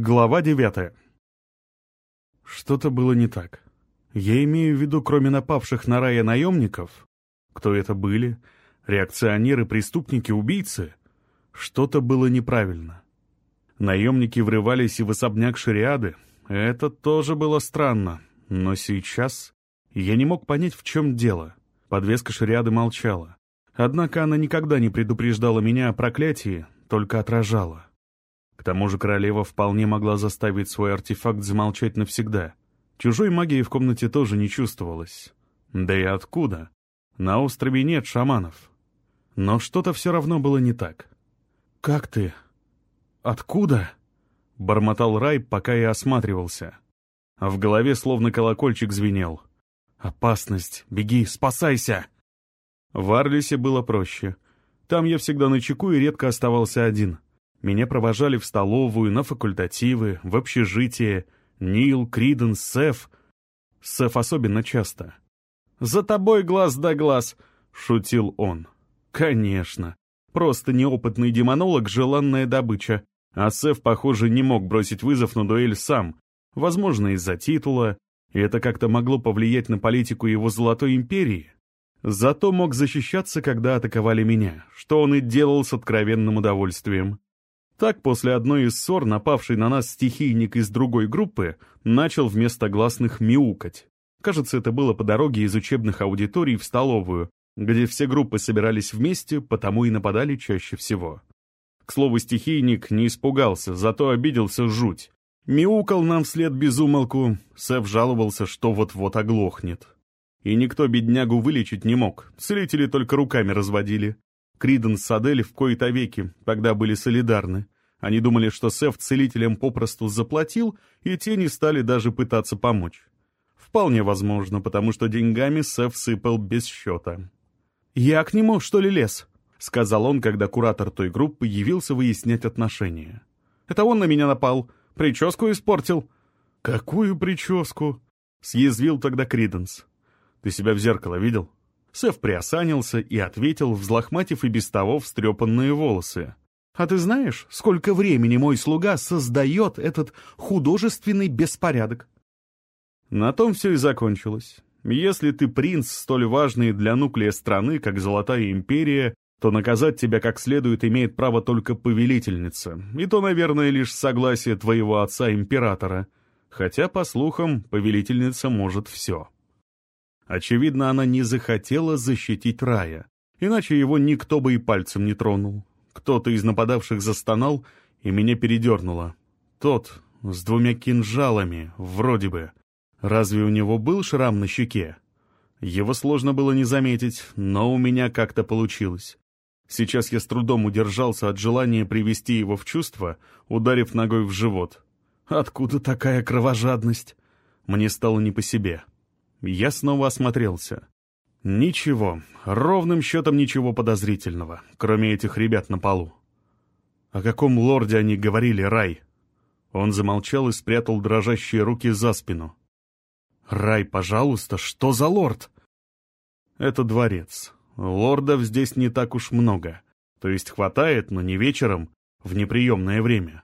Глава девятая. Что-то было не так. Я имею в виду, кроме напавших на рая наемников, кто это были, реакционеры, преступники, убийцы, что-то было неправильно. Наемники врывались и в особняк шариады, это тоже было странно, но сейчас я не мог понять, в чем дело. Подвеска шариады молчала. Однако она никогда не предупреждала меня о проклятии, только отражала. К тому же королева вполне могла заставить свой артефакт замолчать навсегда. Чужой магии в комнате тоже не чувствовалось. Да и откуда? На острове нет шаманов. Но что-то все равно было не так. «Как ты? Откуда?» — бормотал Рай, пока я осматривался. В голове словно колокольчик звенел. «Опасность! Беги, спасайся!» В Арлисе было проще. Там я всегда на чеку и редко оставался один. Меня провожали в столовую, на факультативы, в общежитие. Нил, Криден, Сеф. Сеф особенно часто. «За тобой глаз да глаз!» — шутил он. «Конечно. Просто неопытный демонолог — желанная добыча. А Сеф, похоже, не мог бросить вызов на дуэль сам. Возможно, из-за титула. И это как-то могло повлиять на политику его Золотой Империи. Зато мог защищаться, когда атаковали меня, что он и делал с откровенным удовольствием. Так, после одной из ссор, напавший на нас стихийник из другой группы начал вместо гласных мяукать. Кажется, это было по дороге из учебных аудиторий в столовую, где все группы собирались вместе, потому и нападали чаще всего. К слову, стихийник не испугался, зато обиделся жуть. Мяукал нам вслед безумолку, Сэв жаловался, что вот-вот оглохнет. И никто беднягу вылечить не мог, целители только руками разводили. Криден с Адель в кои-то веки тогда были солидарны. Они думали, что Сэв целителям попросту заплатил, и те не стали даже пытаться помочь. Вполне возможно, потому что деньгами Сэв сыпал без счета. «Я к нему, что ли, лез?» — сказал он, когда куратор той группы явился выяснять отношения. «Это он на меня напал, прическу испортил». «Какую прическу?» — съязвил тогда Криденс. Ты себя в зеркало видел?» Сэв приосанился и ответил, взлохматив и без того встрепанные волосы. «А ты знаешь, сколько времени мой слуга создает этот художественный беспорядок?» На том все и закончилось. Если ты принц, столь важный для нуклея страны, как Золотая Империя, то наказать тебя как следует имеет право только повелительница, и то, наверное, лишь согласие твоего отца-императора. Хотя, по слухам, повелительница может все. Очевидно, она не захотела защитить рая, иначе его никто бы и пальцем не тронул. Кто-то из нападавших застонал, и меня передернуло. Тот, с двумя кинжалами, вроде бы. Разве у него был шрам на щеке? Его сложно было не заметить, но у меня как-то получилось. Сейчас я с трудом удержался от желания привести его в чувство, ударив ногой в живот. Откуда такая кровожадность? Мне стало не по себе. Я снова осмотрелся. Ничего, ровным счетом ничего подозрительного, кроме этих ребят на полу. О каком лорде они говорили, Рай? Он замолчал и спрятал дрожащие руки за спину. «Рай, пожалуйста, что за лорд?» «Это дворец. Лордов здесь не так уж много. То есть хватает, но не вечером, в неприемное время.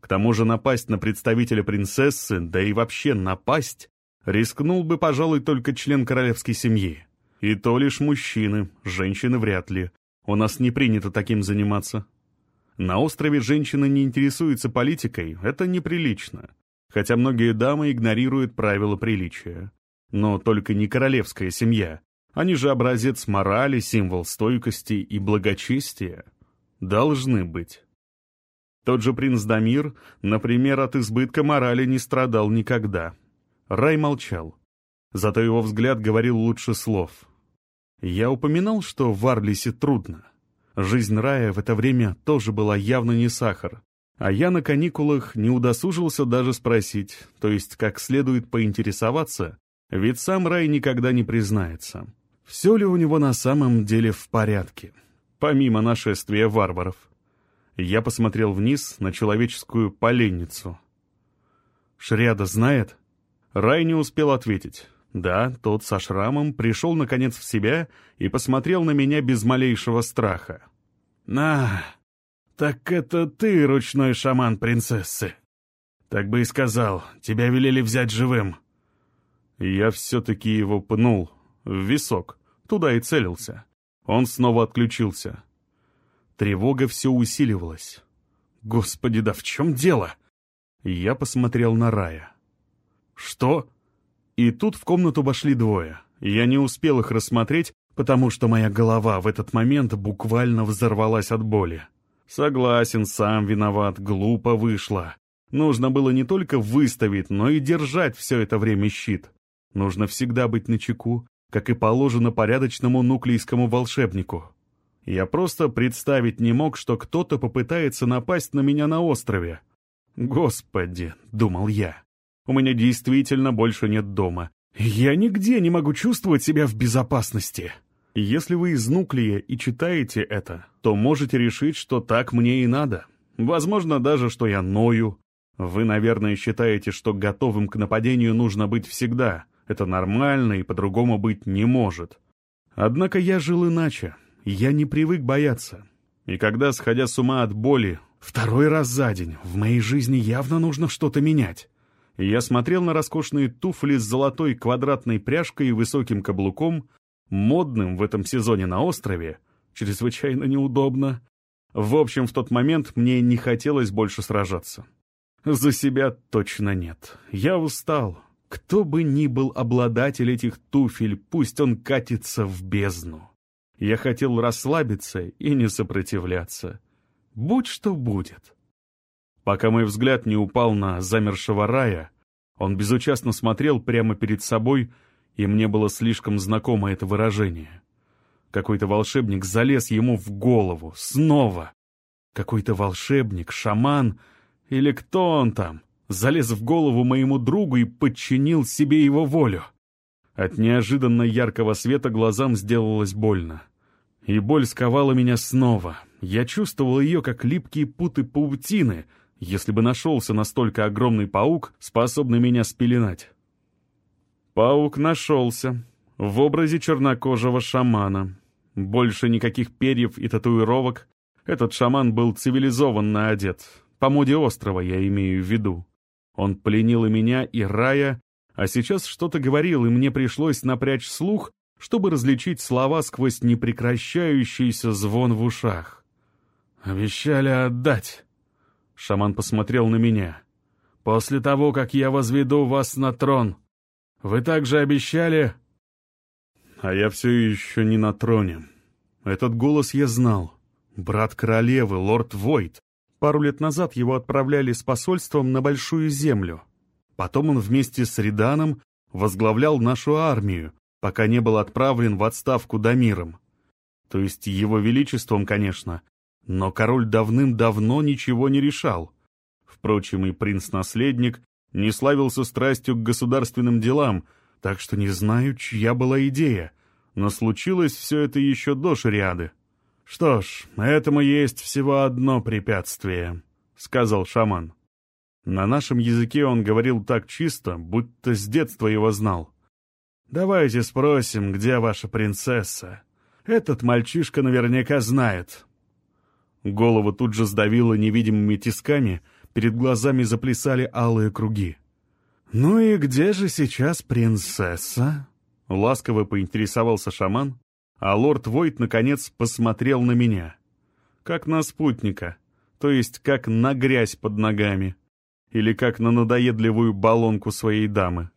К тому же напасть на представителя принцессы, да и вообще напасть, Рискнул бы, пожалуй, только член королевской семьи. И то лишь мужчины, женщины вряд ли. У нас не принято таким заниматься. На острове женщины не интересуются политикой, это неприлично. Хотя многие дамы игнорируют правила приличия. Но только не королевская семья. Они же образец морали, символ стойкости и благочестия. Должны быть. Тот же принц Дамир, например, от избытка морали не страдал никогда. Рай молчал. Зато его взгляд говорил лучше слов. Я упоминал, что в Арлисе трудно. Жизнь Рая в это время тоже была явно не сахар. А я на каникулах не удосужился даже спросить, то есть как следует поинтересоваться, ведь сам Рай никогда не признается. Все ли у него на самом деле в порядке, помимо нашествия варваров? Я посмотрел вниз на человеческую поленницу. Шриада знает? Рай не успел ответить. Да, тот со шрамом пришел наконец в себя и посмотрел на меня без малейшего страха. «На, так это ты ручной шаман принцессы!» Так бы и сказал, тебя велели взять живым. Я все-таки его пнул в висок, туда и целился. Он снова отключился. Тревога все усиливалась. Господи, да в чем дело? Я посмотрел на Рая. Что? И тут в комнату вошли двое. Я не успел их рассмотреть, потому что моя голова в этот момент буквально взорвалась от боли. Согласен, сам виноват, глупо вышло. Нужно было не только выставить, но и держать все это время щит. Нужно всегда быть начеку, как и положено порядочному нуклейскому волшебнику. Я просто представить не мог, что кто-то попытается напасть на меня на острове. «Господи», — думал я, — «у меня действительно больше нет дома. Я нигде не могу чувствовать себя в безопасности». Если вы из Нуклея и читаете это, то можете решить, что так мне и надо. Возможно даже, что я ною. Вы, наверное, считаете, что готовым к нападению нужно быть всегда. Это нормально и по-другому быть не может. Однако я жил иначе. Я не привык бояться. И когда, сходя с ума от боли, второй раз за день, в моей жизни явно нужно что-то менять. Я смотрел на роскошные туфли с золотой квадратной пряжкой и высоким каблуком, модным в этом сезоне на острове, чрезвычайно неудобно. В общем, в тот момент мне не хотелось больше сражаться. За себя точно нет. Я устал. Кто бы ни был обладатель этих туфель, пусть он катится в бездну. Я хотел расслабиться и не сопротивляться. Будь что будет. Пока мой взгляд не упал на замершего рая, он безучастно смотрел прямо перед собой, и мне было слишком знакомо это выражение. Какой-то волшебник залез ему в голову, снова. Какой-то волшебник, шаман или кто он там, залез в голову моему другу и подчинил себе его волю. От неожиданно яркого света глазам сделалось больно. И боль сковала меня снова. Я чувствовал ее, как липкие путы паутины, если бы нашелся настолько огромный паук, способный меня спеленать. Паук нашелся. В образе чернокожего шамана. Больше никаких перьев и татуировок. Этот шаман был цивилизованно одет. По моде острова я имею в виду. Он пленил и меня, и Рая, а сейчас что-то говорил, и мне пришлось напрячь слух, чтобы различить слова сквозь непрекращающийся звон в ушах. «Обещали отдать». Шаман посмотрел на меня. «После того, как я возведу вас на трон, вы также обещали...» А я все еще не на троне. Этот голос я знал. Брат королевы, лорд Войт. Пару лет назад его отправляли с посольством на Большую Землю. Потом он вместе с Риданом возглавлял нашу армию, пока не был отправлен в отставку Дамиром. То есть его величеством, конечно, но король давным-давно ничего не решал. Впрочем, и принц-наследник не славился страстью к государственным делам, так что не знаю, чья была идея, но случилось все это еще до шариады. «Что ж, этому есть всего одно препятствие», — сказал шаман. На нашем языке он говорил так чисто, будто с детства его знал. «Давайте спросим, где ваша принцесса? Этот мальчишка наверняка знает». Голову тут же сдавило невидимыми тисками, перед глазами заплясали алые круги. «Ну и где же сейчас принцесса?» Ласково поинтересовался шаман, а лорд Войт, наконец, посмотрел на меня. Как на спутника, то есть как на грязь под ногами, или как на надоедливую баллонку своей дамы.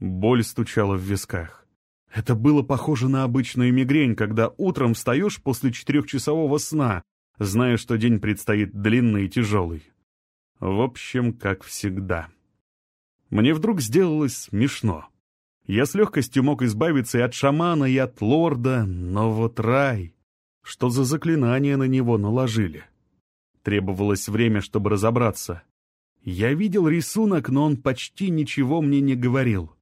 Боль стучала в висках. Это было похоже на обычную мигрень, когда утром встаешь после четырехчасового сна, зная, что день предстоит длинный и тяжелый. В общем, как всегда. Мне вдруг сделалось смешно. Я с легкостью мог избавиться и от шамана, и от лорда, но вот рай... Что за заклинание на него наложили? Требовалось время, чтобы разобраться. Я видел рисунок, но он почти ничего мне не говорил.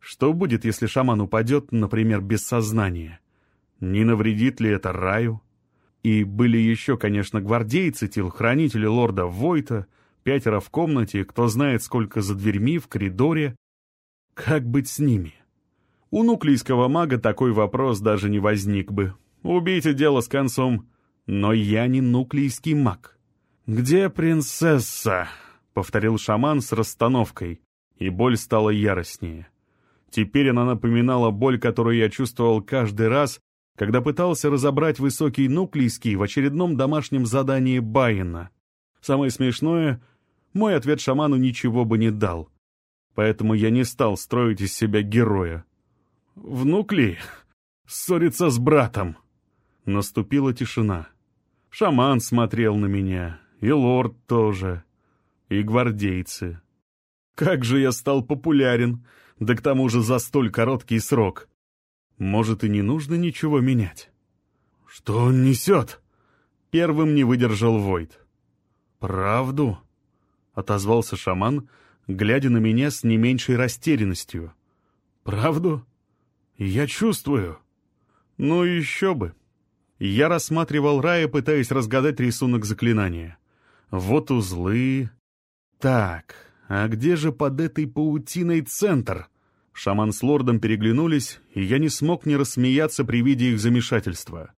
Что будет, если шаман упадет, например, без сознания? Не навредит ли это раю? И были еще, конечно, гвардейцы, телохранители лорда Войта — Пятеро в комнате, кто знает, сколько за дверьми, в коридоре. Как быть с ними? У нуклийского мага такой вопрос даже не возник бы. Убейте дело с концом. Но я не нуклийский маг. «Где принцесса?» — повторил шаман с расстановкой, и боль стала яростнее. Теперь она напоминала боль, которую я чувствовал каждый раз, когда пытался разобрать высокий нуклейский в очередном домашнем задании Байена. Самое смешное, мой ответ шаману ничего бы не дал. Поэтому я не стал строить из себя героя. «Внукли? Ссориться с братом!» Наступила тишина. Шаман смотрел на меня, и лорд тоже, и гвардейцы. Как же я стал популярен, да к тому же за столь короткий срок. Может, и не нужно ничего менять. Что он несет? Первым не выдержал Войт. «Правду?» — отозвался шаман, глядя на меня с не меньшей растерянностью. «Правду? Я чувствую». «Ну еще бы». Я рассматривал Рая, пытаясь разгадать рисунок заклинания. Вот узлы. Так, а где же под этой паутиной центр? Шаман с лордом переглянулись, и я не смог не рассмеяться при виде их замешательства.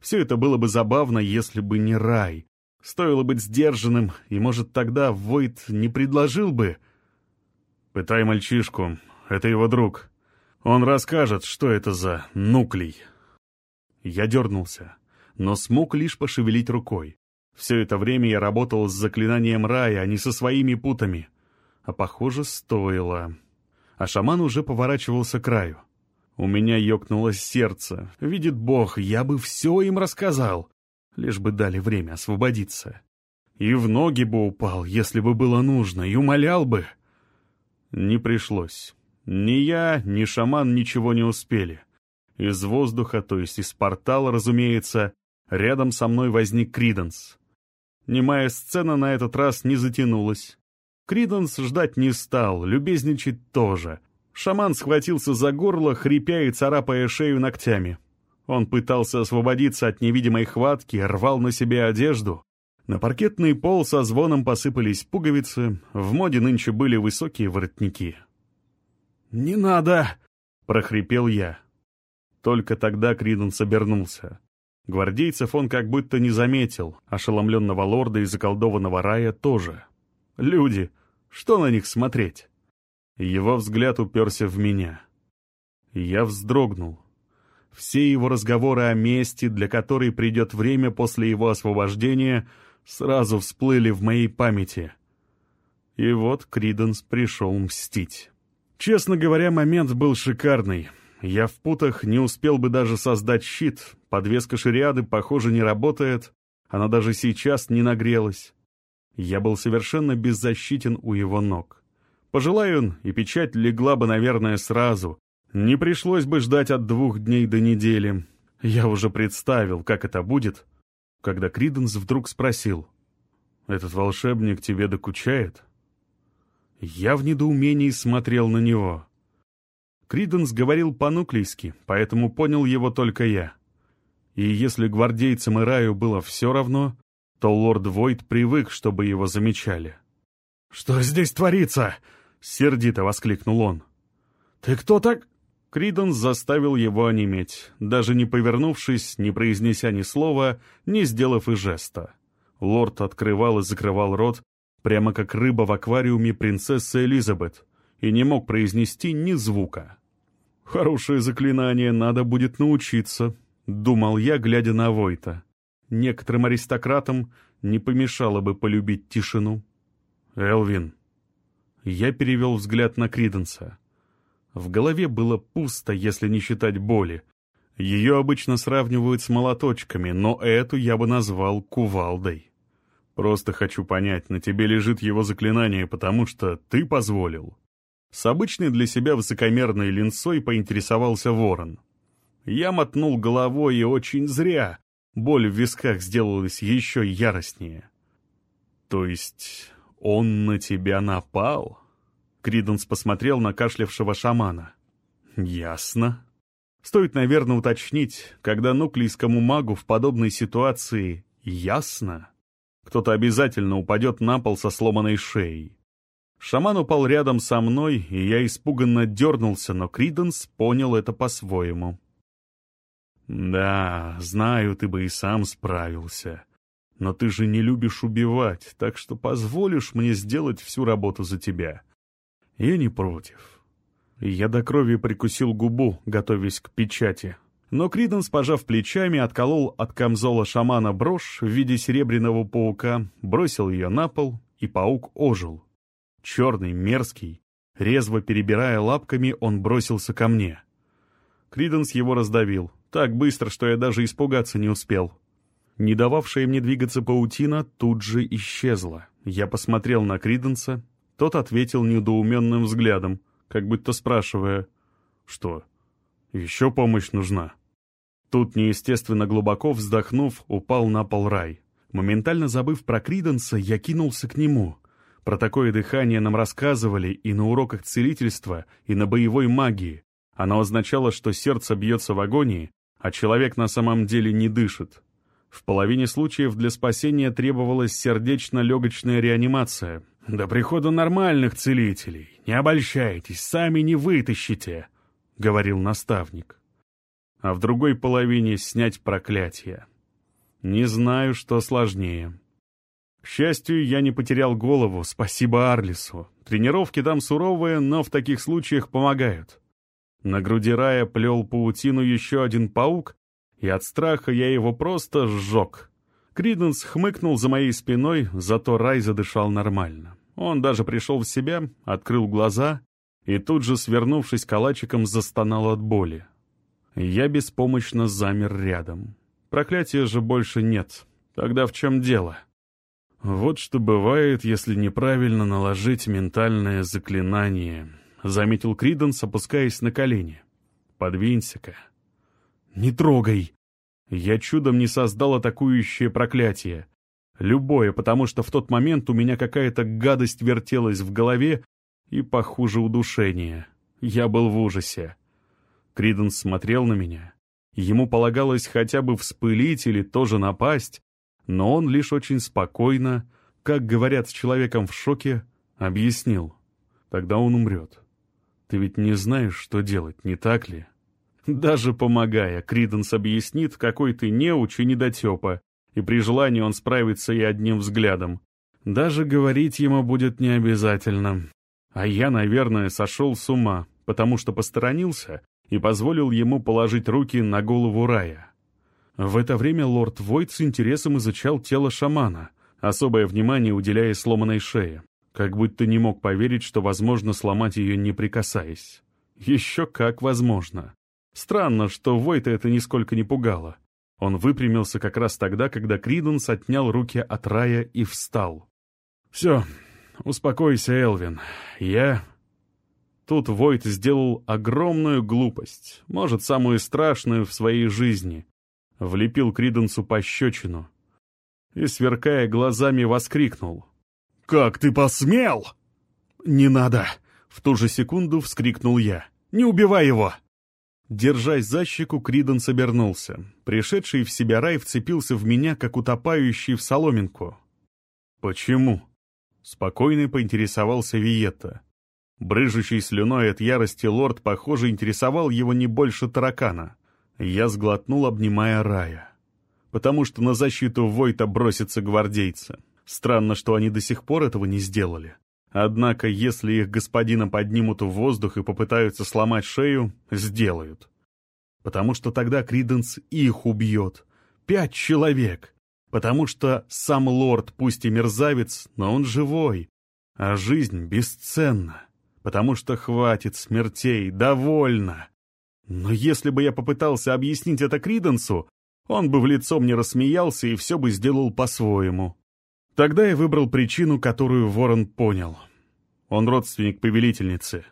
Все это было бы забавно, если бы не рай. Стоило быть сдержанным, и, может, тогда Войт не предложил бы... «Пытай мальчишку, это его друг. Он расскажет, что это за нуклей». Я дернулся, но смог лишь пошевелить рукой. Все это время я работал с заклинанием рая, а не со своими путами. А похоже, стоило. А шаман уже поворачивался к краю. У меня ёкнуло сердце. Видит Бог, я бы все им рассказал. Лишь бы дали время освободиться. И в ноги бы упал, если бы было нужно, и умолял бы. Не пришлось. Ни я, ни шаман ничего не успели. Из воздуха, то есть из портала, разумеется, рядом со мной возник Криденс. Немая сцена на этот раз не затянулась. Криденс ждать не стал, любезничать тоже. Шаман схватился за горло, хрипя и царапая шею ногтями. Он пытался освободиться от невидимой хватки, рвал на себе одежду. На паркетный пол со звоном посыпались пуговицы, в моде нынче были высокие воротники. «Не надо!» — прохрипел я. Только тогда Криденс обернулся. Гвардейцев он как будто не заметил, ошеломленного лорда и заколдованного рая тоже. Люди, что на них смотреть? Его взгляд уперся в меня. Я вздрогнул. Все его разговоры о мести, для которой придет время после его освобождения, сразу всплыли в моей памяти. И вот Криденс пришел мстить. Честно говоря, момент был шикарный. Я в путах не успел бы даже создать щит. Подвеска шариады, похоже, не работает. Она даже сейчас не нагрелась. Я был совершенно беззащитен у его ног. Пожелай он, и печать легла бы, наверное, сразу. Не пришлось бы ждать от двух дней до недели. Я уже представил, как это будет, когда Криденс вдруг спросил. «Этот волшебник тебе докучает?» Я в недоумении смотрел на него. Криденс говорил по-нуклийски, поэтому понял его только я. И если гвардейцам и Раю было все равно, то лорд Войт привык, чтобы его замечали. «Что здесь творится?» — сердито воскликнул он. «Ты кто так...» Криденс заставил его онеметь, даже не повернувшись, не произнеся ни слова, не сделав и жеста. Лорд открывал и закрывал рот, прямо как рыба в аквариуме принцессы Элизабет, и не мог произнести ни звука. «Хорошее заклинание, надо будет научиться», — думал я, глядя на Войта. Некоторым аристократам не помешало бы полюбить тишину. «Элвин». Я перевел взгляд на Криденса. В голове было пусто, если не считать боли. Ее обычно сравнивают с молоточками, но эту я бы назвал кувалдой. Просто хочу понять, на тебе лежит его заклинание, потому что ты позволил. С обычной для себя высокомерной линцой поинтересовался ворон. Я мотнул головой и очень зря. Боль в висках сделалась еще яростнее. «То есть он на тебя напал?» Криденс посмотрел на кашлявшего шамана. «Ясно. Стоит, наверное, уточнить, когда нуклейскому магу в подобной ситуации ясно. Кто-то обязательно упадет на пол со сломанной шеей. Шаман упал рядом со мной, и я испуганно дернулся, но Криденс понял это по-своему. «Да, знаю, ты бы и сам справился. Но ты же не любишь убивать, так что позволишь мне сделать всю работу за тебя. Я не против. Я до крови прикусил губу, готовясь к печати. Но Криденс, пожав плечами, отколол от камзола шамана брошь в виде серебряного паука, бросил ее на пол, и паук ожил. Черный, мерзкий, резво перебирая лапками, он бросился ко мне. Криденс его раздавил, так быстро, что я даже испугаться не успел. Не дававшая мне двигаться паутина тут же исчезла. Я посмотрел на Криденса, тот ответил недоуменным взглядом, как будто спрашивая, что, еще помощь нужна? Тут, неестественно глубоко вздохнув, упал на пол рай. Моментально забыв про Криденса, я кинулся к нему. Про такое дыхание нам рассказывали и на уроках целительства, и на боевой магии. Оно означало, что сердце бьется в агонии, а человек на самом деле не дышит. В половине случаев для спасения требовалась сердечно-легочная реанимация. «До прихода нормальных целителей. Не обольщайтесь, сами не вытащите», — говорил наставник. А в другой половине снять проклятие. Не знаю, что сложнее. К счастью, я не потерял голову, спасибо Арлису. Тренировки там суровые, но в таких случаях помогают. На груди рая плел паутину еще один паук, и от страха я его просто сжег. Криденс хмыкнул за моей спиной, зато рай задышал нормально. Он даже пришел в себя, открыл глаза и тут же, свернувшись калачиком, застонал от боли. Я беспомощно замер рядом. Проклятия же больше нет. Тогда в чем дело? Вот что бывает, если неправильно наложить ментальное заклинание, заметил Криденс, опускаясь на колени. Подвинься-ка. «Не трогай!» Я чудом не создал атакующее проклятие. Любое, потому что в тот момент у меня какая-то гадость вертелась в голове и похуже удушения. Я был в ужасе. Криденс смотрел на меня. Ему полагалось хотя бы вспылить или тоже напасть, но он лишь очень спокойно, как говорят с человеком в шоке, объяснил. Тогда он умрет. Ты ведь не знаешь, что делать, не так ли? Даже помогая, Криденс объяснит, какой ты неуч и недотепа, и при желании он справится и одним взглядом. Даже говорить ему будет не обязательно. А я, наверное, сошел с ума, потому что посторонился и позволил ему положить руки на голову Рая. В это время лорд Войт с интересом изучал тело шамана, особое внимание уделяя сломанной шее, как будто не мог поверить, что возможно сломать ее, не прикасаясь. Еще как возможно. Странно, что Войта это нисколько не пугало. Он выпрямился как раз тогда, когда Криденс отнял руки от рая и встал. «Все, успокойся, Элвин. Я...» Тут Войт сделал огромную глупость, может, самую страшную в своей жизни. Влепил Криденсу пощечину и, сверкая глазами, воскликнул. «Как ты посмел?» «Не надо!» — в ту же секунду вскрикнул я. «Не убивай его!» Держась за щеку, Криденс обернулся. Пришедший в себя рай вцепился в меня, как утопающий в соломинку. «Почему?» — спокойно поинтересовался Виетта. Брыжущий слюной от ярости лорд, похоже, интересовал его не больше таракана. Я сглотнул, обнимая рая. Потому что на защиту Войта бросятся гвардейцы. Странно, что они до сих пор этого не сделали. Однако, если их господина поднимут в воздух и попытаются сломать шею, сделают. Потому что тогда Криденс их убьет. Пять человек. Потому что сам лорд, пусть и мерзавец, но он живой. А жизнь бесценна. Потому что хватит смертей, довольно. Но если бы я попытался объяснить это Криденсу, он бы в лицо мне рассмеялся и все бы сделал по-своему. Тогда я выбрал причину, которую Ворон понял. Он родственник повелительницы.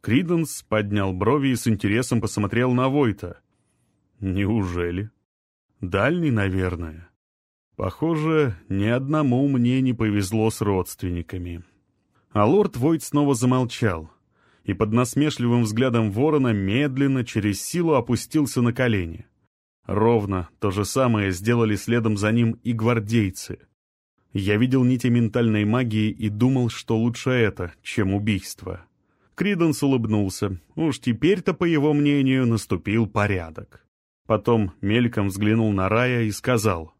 Криденс поднял брови и с интересом посмотрел на Войта. Неужели? Дальний, наверное. Похоже, ни одному мне не повезло с родственниками. А лорд Войт снова замолчал и под насмешливым взглядом ворона медленно через силу опустился на колени. Ровно то же самое сделали следом за ним и гвардейцы. Я видел нити ментальной магии и думал, что лучше это, чем убийство. Криденс улыбнулся. Уж теперь-то, по его мнению, наступил порядок. Потом мельком взглянул на Рая и сказал.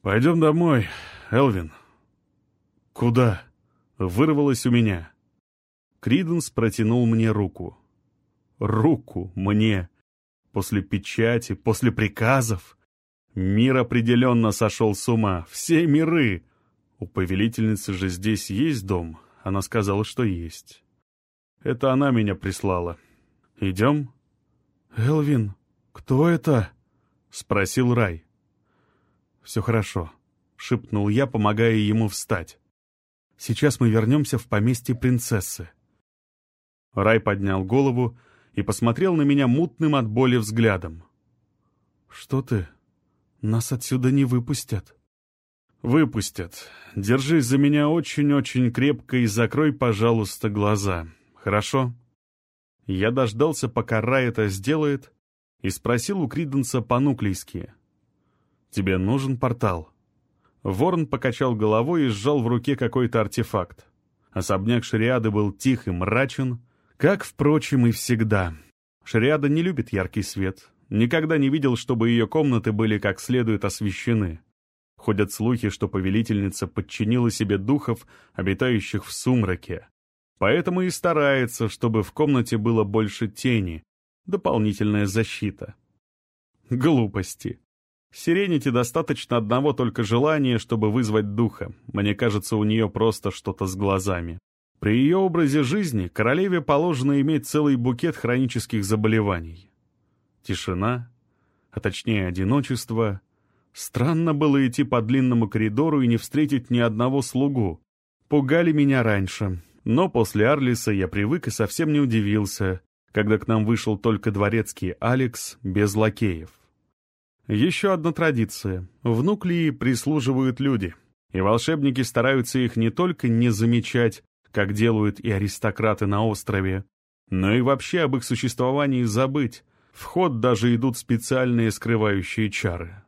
«Пойдем домой, Элвин». «Куда?» — вырвалось у меня. Криденс протянул мне руку. Руку мне. После печати, после приказов. Мир определенно сошел с ума. Все миры. У повелительницы же здесь есть дом. Она сказала, что есть. Это она меня прислала. Идем? Элвин, кто это? Спросил Рай. Все хорошо, шепнул я, помогая ему встать. Сейчас мы вернемся в поместье принцессы. Рай поднял голову и посмотрел на меня мутным от боли взглядом. «Что ты? Нас отсюда не выпустят». «Выпустят. Держись за меня очень-очень крепко и закрой, пожалуйста, глаза. Хорошо?» Я дождался, пока Рай это сделает, и спросил у Криденса по-нуклийски. «Тебе нужен портал?» Ворон покачал головой и сжал в руке какой-то артефакт. Особняк Шариады был тих и мрачен, как, впрочем, и всегда. Шариада не любит яркий свет. Никогда не видел, чтобы ее комнаты были как следует освещены. Ходят слухи, что повелительница подчинила себе духов, обитающих в сумраке. Поэтому и старается, чтобы в комнате было больше тени, дополнительная защита. Глупости. Сирените достаточно одного только желания, чтобы вызвать духа. Мне кажется, у нее просто что-то с глазами. При ее образе жизни королеве положено иметь целый букет хронических заболеваний. Тишина, а точнее одиночество. Странно было идти по длинному коридору и не встретить ни одного слугу. Пугали меня раньше, но после Арлиса я привык и совсем не удивился, когда к нам вышел только дворецкий Алекс без лакеев. Еще одна традиция. В Нуклии прислуживают люди, и волшебники стараются их не только не замечать, как делают и аристократы на острове, но и вообще об их существовании забыть. В ход даже идут специальные скрывающие чары.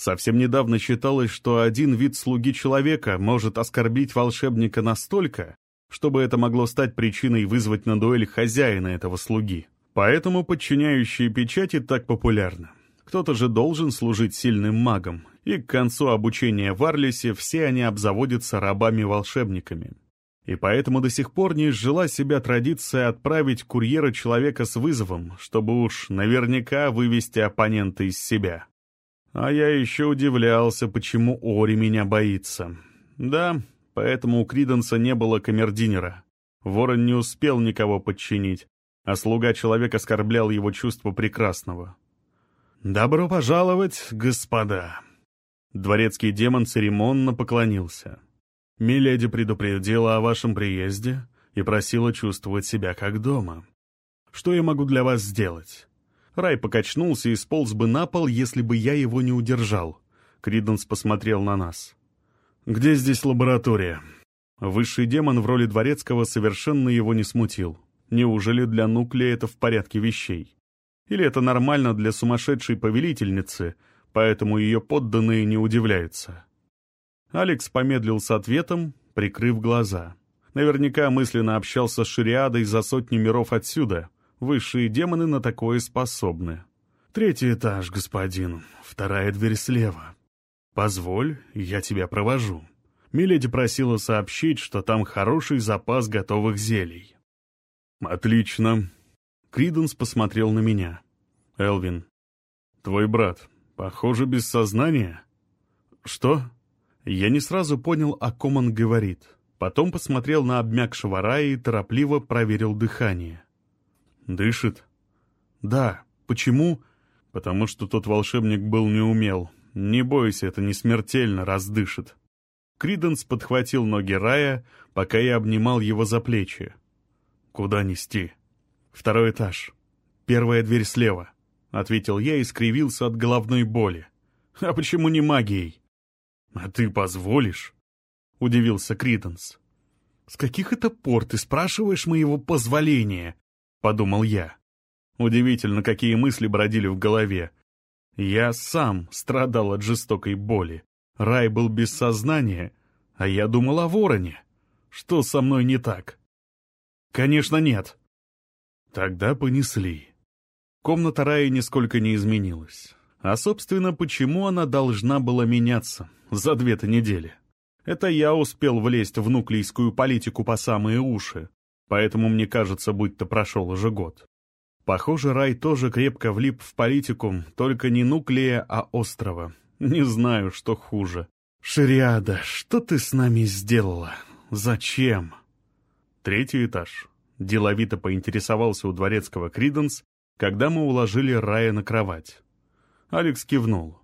Совсем недавно считалось, что один вид слуги человека может оскорбить волшебника настолько, чтобы это могло стать причиной вызвать на дуэль хозяина этого слуги. Поэтому подчиняющие печати так популярны. Кто-то же должен служить сильным магом, и к концу обучения в Арлисе все они обзаводятся рабами-волшебниками и поэтому до сих пор не изжила себя традиция отправить курьера человека с вызовом, чтобы уж наверняка вывести оппонента из себя. А я еще удивлялся, почему Ори меня боится. Да, поэтому у Криденса не было камердинера. Ворон не успел никого подчинить, а слуга человек оскорблял его чувство прекрасного. «Добро пожаловать, господа!» Дворецкий демон церемонно поклонился. Миледи предупредила о вашем приезде и просила чувствовать себя как дома. Что я могу для вас сделать?» Рай покачнулся и сполз бы на пол, если бы я его не удержал. Криденс посмотрел на нас. «Где здесь лаборатория?» Высший демон в роли дворецкого совершенно его не смутил. Неужели для Нуклея это в порядке вещей? Или это нормально для сумасшедшей повелительницы, поэтому ее подданные не удивляются? Алекс помедлил с ответом, прикрыв глаза. Наверняка мысленно общался с Шириадой за сотни миров отсюда. Высшие демоны на такое способны. «Третий этаж, господин. Вторая дверь слева. Позволь, я тебя провожу». Миледи просила сообщить, что там хороший запас готовых зелий. «Отлично». Криденс посмотрел на меня. «Элвин, твой брат, похоже, без сознания?» «Что?» Я не сразу понял, о ком он говорит. Потом посмотрел на обмякшего Рая и торопливо проверил дыхание. «Дышит?» «Да. Почему?» «Потому что тот волшебник был неумел. Не бойся, это не смертельно, раз дышит». Криденс подхватил ноги Рая, пока я обнимал его за плечи. «Куда нести?» «Второй этаж. Первая дверь слева», — ответил я и скривился от головной боли. «А почему не магией?» «А ты позволишь?» — удивился Криденс. «С каких это пор ты спрашиваешь моего позволения?» — подумал я. Удивительно, какие мысли бродили в голове. Я сам страдал от жестокой боли. Рай был без сознания, а я думал о вороне. Что со мной не так? Конечно, нет. Тогда понесли. Комната Рая нисколько не изменилась. А, собственно, почему она должна была меняться за две-то недели? Это я успел влезть в нуклейскую политику по самые уши, поэтому мне кажется, будто прошел уже год. Похоже, Рай тоже крепко влип в политику, только не нуклея, а острова. Не знаю, что хуже. «Шириада, что ты с нами сделала? Зачем?» Третий этаж. Деловито поинтересовался у дворецкого Криденс, когда мы уложили Рая на кровать. Алекс кивнул.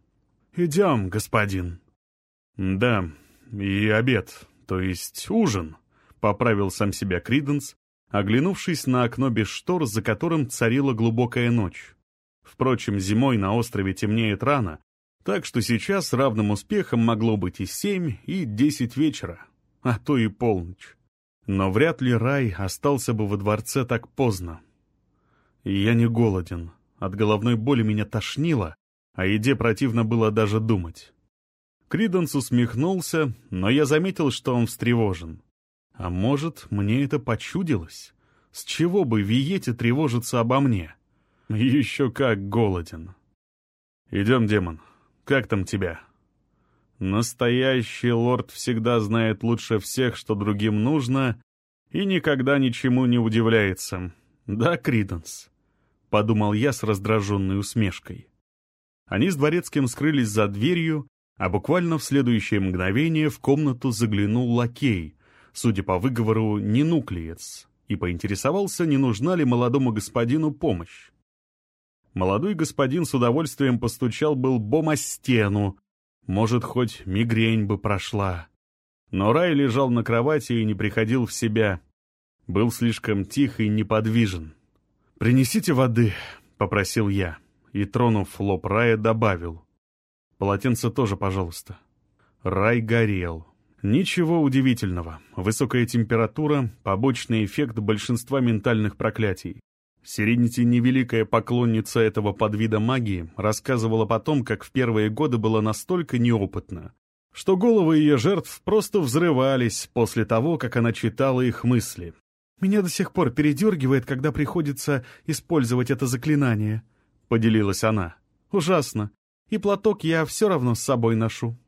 «Идем, господин». «Да, и обед, то есть ужин», — поправил сам себя Криденс, оглянувшись на окно без штор, за которым царила глубокая ночь. Впрочем, зимой на острове темнеет рано, так что сейчас равным успехом могло быть и семь, и десять вечера, а то и полночь. Но вряд ли рай остался бы во дворце так поздно. я не голоден, от головной боли меня тошнило, о еде противно было даже думать. Криденс усмехнулся, но я заметил, что он встревожен. А может, мне это почудилось? С чего бы Виете тревожиться обо мне? Еще как голоден. Идем, демон. Как там тебя? Настоящий лорд всегда знает лучше всех, что другим нужно, и никогда ничему не удивляется. Да, Криденс? Подумал я с раздраженной усмешкой. Они с дворецким скрылись за дверью, а буквально в следующее мгновение в комнату заглянул лакей, судя по выговору, не нуклеец, и поинтересовался, не нужна ли молодому господину помощь. Молодой господин с удовольствием постучал был бом о стену, может, хоть мигрень бы прошла. Но Рай лежал на кровати и не приходил в себя. Был слишком тих и неподвижен. «Принесите воды», — попросил я и, тронув лоб Рая, добавил. «Полотенце тоже, пожалуйста». Рай горел. Ничего удивительного. Высокая температура — побочный эффект большинства ментальных проклятий. Серенити, невеликая поклонница этого подвида магии, рассказывала потом, как в первые годы была настолько неопытна, что головы ее жертв просто взрывались после того, как она читала их мысли. «Меня до сих пор передергивает, когда приходится использовать это заклинание», — поделилась она. «Ужасно. И платок я все равно с собой ношу».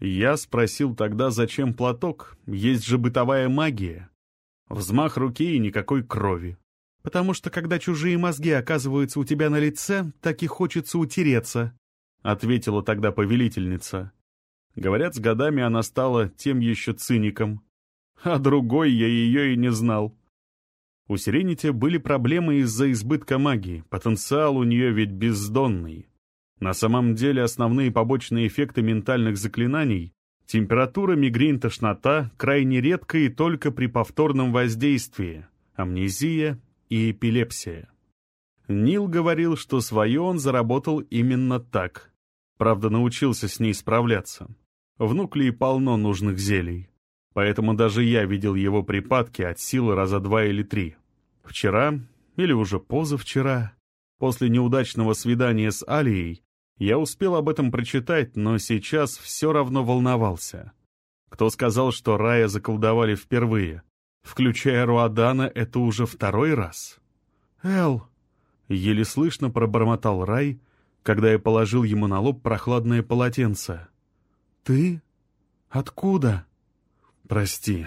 Я спросил тогда, зачем платок, есть же бытовая магия. Взмах руки и никакой крови. «Потому что, когда чужие мозги оказываются у тебя на лице, так и хочется утереться», — ответила тогда повелительница. Говорят, с годами она стала тем еще циником. А другой я ее и не знал. У Сиренити были проблемы из-за избытка магии, потенциал у нее ведь бездонный. На самом деле основные побочные эффекты ментальных заклинаний — температура, мигрень, тошнота — крайне редко и только при повторном воздействии, амнезия и эпилепсия. Нил говорил, что свое он заработал именно так. Правда, научился с ней справляться. В нуклеи полно нужных зелий. Поэтому даже я видел его припадки от силы раза два или три. Вчера, или уже позавчера, после неудачного свидания с Алией, я успел об этом прочитать, но сейчас все равно волновался. Кто сказал, что Рая заколдовали впервые? Включая Руадана, это уже второй раз. «Эл!» — еле слышно пробормотал Рай, когда я положил ему на лоб прохладное полотенце. «Ты? Откуда?» «Прости»,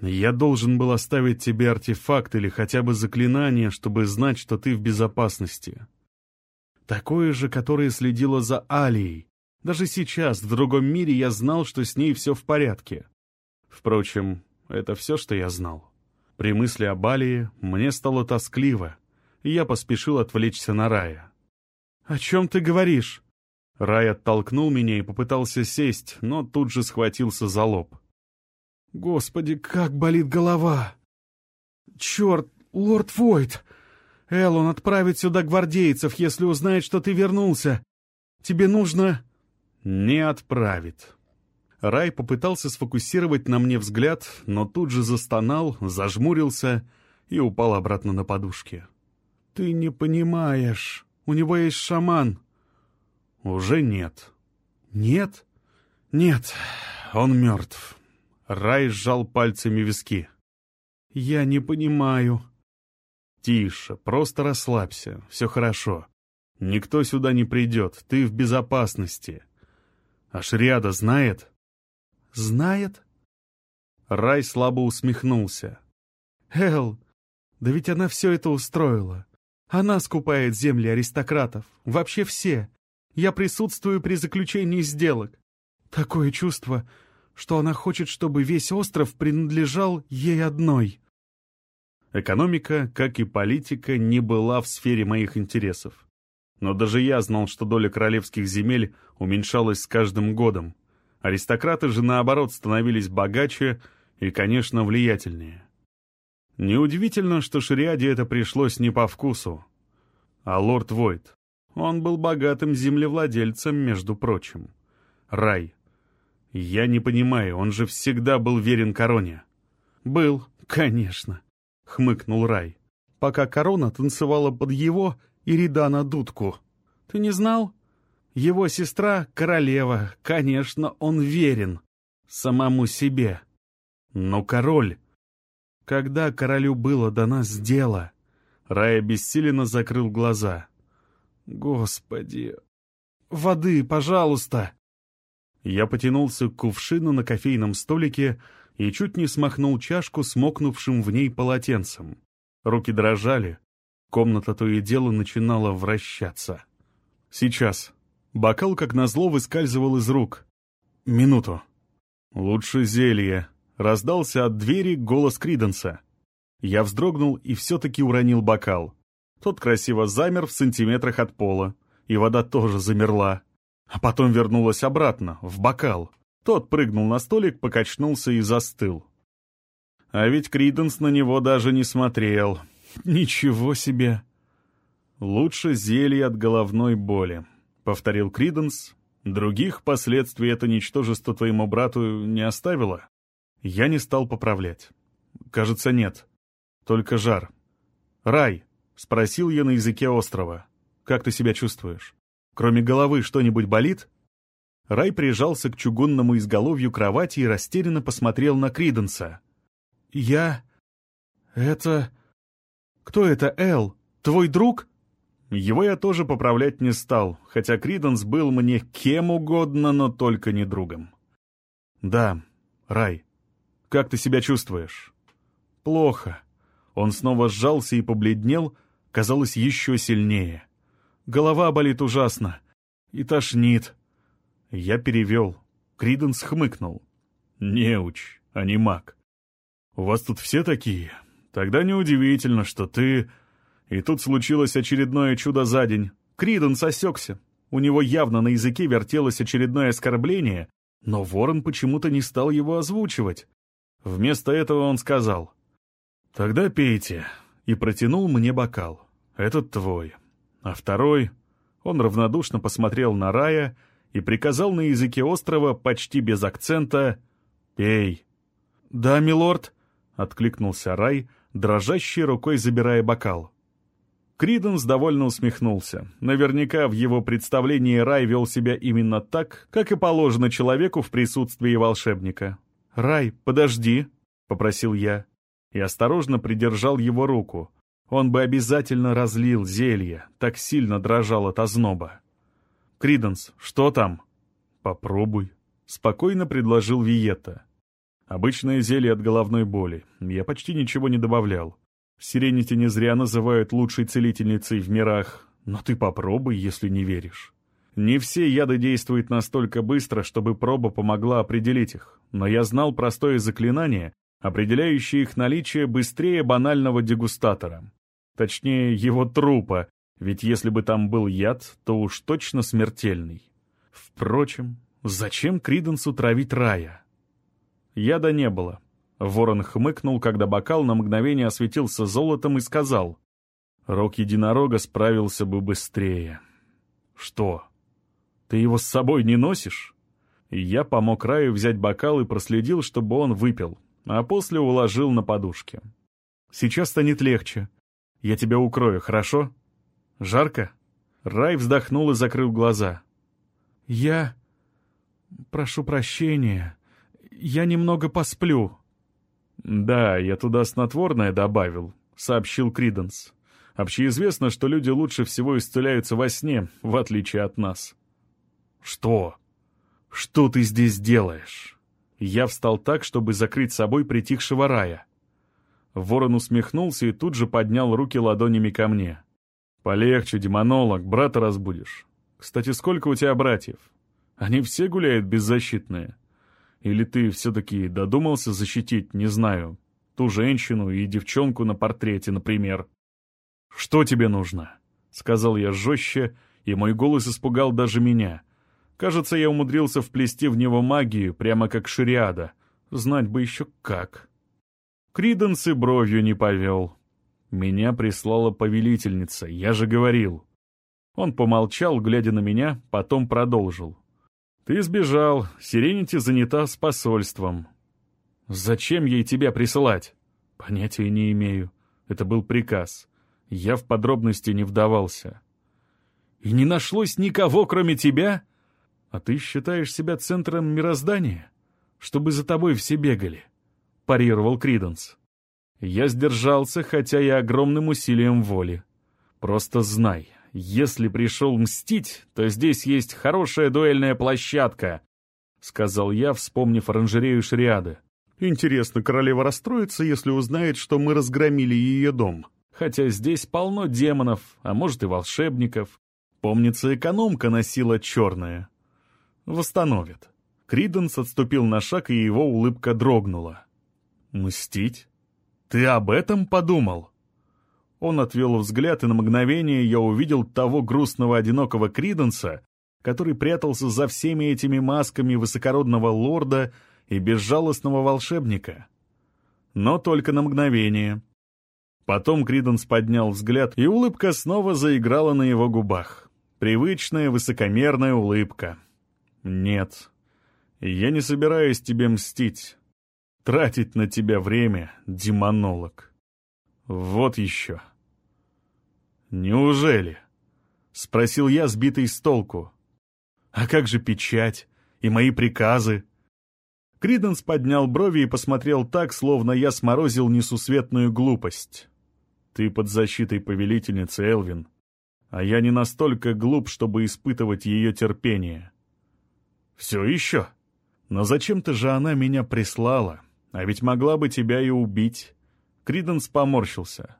я должен был оставить тебе артефакт или хотя бы заклинание, чтобы знать, что ты в безопасности. Такое же, которое следило за Алией. Даже сейчас, в другом мире, я знал, что с ней все в порядке. Впрочем, это все, что я знал. При мысли об Алии мне стало тоскливо, и я поспешил отвлечься на Рая. «О чем ты говоришь?» Рай оттолкнул меня и попытался сесть, но тут же схватился за лоб. Господи, как болит голова! Черт, лорд Войт! Эллон отправит сюда гвардейцев, если узнает, что ты вернулся. Тебе нужно... Не отправит. Рай попытался сфокусировать на мне взгляд, но тут же застонал, зажмурился и упал обратно на подушки. «Ты не понимаешь. У него есть шаман». «Уже нет». «Нет?» «Нет, он мертв». Рай сжал пальцами виски. «Я не понимаю». «Тише, просто расслабься, все хорошо. Никто сюда не придет, ты в безопасности. А Шриада знает?» «Знает?» Рай слабо усмехнулся. «Эл, да ведь она все это устроила. Она скупает земли аристократов. Вообще все. Я присутствую при заключении сделок. Такое чувство, что она хочет, чтобы весь остров принадлежал ей одной». Экономика, как и политика, не была в сфере моих интересов. Но даже я знал, что доля королевских земель уменьшалась с каждым годом. Аристократы же, наоборот, становились богаче и, конечно, влиятельнее. Неудивительно, что Шриаде это пришлось не по вкусу. А лорд Войт, он был богатым землевладельцем, между прочим. Рай. Я не понимаю, он же всегда был верен короне. Был, конечно, хмыкнул Рай. Пока корона танцевала под его и Ридана дудку. Ты не знал? Его сестра — королева, конечно, он верен. Самому себе. Но король... Когда королю было до нас дело... Рай обессиленно закрыл глаза. «Господи! Воды, пожалуйста!» Я потянулся к кувшину на кофейном столике и чуть не смахнул чашку с мокнувшим в ней полотенцем. Руки дрожали. Комната то и дело начинала вращаться. «Сейчас». Бокал, как назло, выскальзывал из рук. «Минуту». «Лучше зелье», Раздался от двери голос Криденса. Я вздрогнул и все-таки уронил бокал. Тот красиво замер в сантиметрах от пола, и вода тоже замерла. А потом вернулась обратно, в бокал. Тот прыгнул на столик, покачнулся и застыл. А ведь Криденс на него даже не смотрел. Ничего себе! «Лучше зелье от головной боли», — повторил Криденс. «Других последствий это ничтожество твоему брату не оставило?» Я не стал поправлять. Кажется, нет. Только жар. «Рай», — спросил я на языке острова, — «как ты себя чувствуешь? Кроме головы что-нибудь болит?» Рай прижался к чугунному изголовью кровати и растерянно посмотрел на Криденса. «Я... это... Кто это, Эл? Твой друг?» Его я тоже поправлять не стал, хотя Криденс был мне кем угодно, но только не другом. «Да, Рай, как ты себя чувствуешь?» «Плохо». Он снова сжался и побледнел, казалось, еще сильнее. «Голова болит ужасно. И тошнит». Я перевел. Криденс хмыкнул. «Неуч, а не маг. У вас тут все такие? Тогда неудивительно, что ты...» И тут случилось очередное чудо за день. Криденс осекся. У него явно на языке вертелось очередное оскорбление, но Ворон почему-то не стал его озвучивать. Вместо этого он сказал, «Тогда пейте», и протянул мне бокал. «Этот твой». А второй... Он равнодушно посмотрел на Рая и приказал на языке острова почти без акцента «Пей». «Да, милорд», — откликнулся Рай, дрожащей рукой забирая бокал. Криденс довольно усмехнулся. Наверняка в его представлении Рай вел себя именно так, как и положено человеку в присутствии волшебника. «Рай, подожди», — попросил я, и осторожно придержал его руку. Он бы обязательно разлил зелье, так сильно дрожал от озноба. «Криденс, что там?» «Попробуй», — спокойно предложил Виета. «Обычное зелье от головной боли. Я почти ничего не добавлял. Сиренити не зря называют лучшей целительницей в мирах, но ты попробуй, если не веришь». Не все яды действуют настолько быстро, чтобы проба помогла определить их, но я знал простое заклинание, определяющее их наличие быстрее банального дегустатора. Точнее, его трупа, ведь если бы там был яд, то уж точно смертельный. Впрочем, зачем Криденсу травить рая? Яда не было. Ворон хмыкнул, когда бокал на мгновение осветился золотом и сказал, «Рок единорога справился бы быстрее». «Что?» Ты его с собой не носишь?» Я помог Раю взять бокал и проследил, чтобы он выпил, а после уложил на подушке. «Сейчас станет легче. Я тебя укрою, хорошо? Жарко?» Рай вздохнул и закрыл глаза. «Я... прошу прощения. Я немного посплю». «Да, я туда снотворное добавил», — сообщил Криденс. Общеизвестно, что люди лучше всего исцеляются во сне, в отличие от нас. Что? Что ты здесь делаешь? Я встал так, чтобы закрыть собой притихшего рая. Ворон усмехнулся и тут же поднял руки ладонями ко мне. «Полегче, демонолог, брата разбудишь. Кстати, сколько у тебя братьев? Они все гуляют беззащитные. Или ты все-таки додумался защитить, не знаю, ту женщину и девчонку на портрете, например?» «Что тебе нужно?» — сказал я жестче, и мой голос испугал даже меня. Кажется, я умудрился вплести в него магию, прямо как шариада. Знать бы еще как. Криденс и бровью не повел. Меня прислала повелительница, я же говорил. Он помолчал, глядя на меня, потом продолжил. «Ты сбежал, Сиренити занята с посольством. Зачем ей тебя присылать?» «Понятия не имею. Это был приказ. Я в подробности не вдавался. «И не нашлось никого, кроме тебя? А ты считаешь себя центром мироздания? Чтобы за тобой все бегали?» — парировал Криденс. Я сдержался, хотя и огромным усилием воли. «Просто знай, если пришел мстить, то здесь есть хорошая дуэльная площадка», — сказал я, вспомнив оранжерею Шриады. «Интересно, королева расстроится, если узнает, что мы разгромили ее дом?» Хотя здесь полно демонов, а может и волшебников. Помнится, экономка носила черное. Восстановит. Криденс отступил на шаг, и его улыбка дрогнула. «Мстить? Ты об этом подумал?» Он отвел взгляд, и на мгновение я увидел того грустного одинокого Криденса, который прятался за всеми этими масками высокородного лорда и безжалостного волшебника. Но только на мгновение. Потом Криденс поднял взгляд, и улыбка снова заиграла на его губах. Привычная высокомерная улыбка. «Нет, я не собираюсь тебе мстить. Тратить на тебя время, демонолог. Вот еще». «Неужели?» — спросил я, сбитый с толку. «А как же печать и мои приказы?» Криденс поднял брови и посмотрел так, словно я сморозил несусветную глупость. Ты под защитой повелительницы Элвин, а я не настолько глуп, чтобы испытывать ее терпение. Все еще? Но зачем-то же она меня прислала, а ведь могла бы тебя и убить. Криденс поморщился.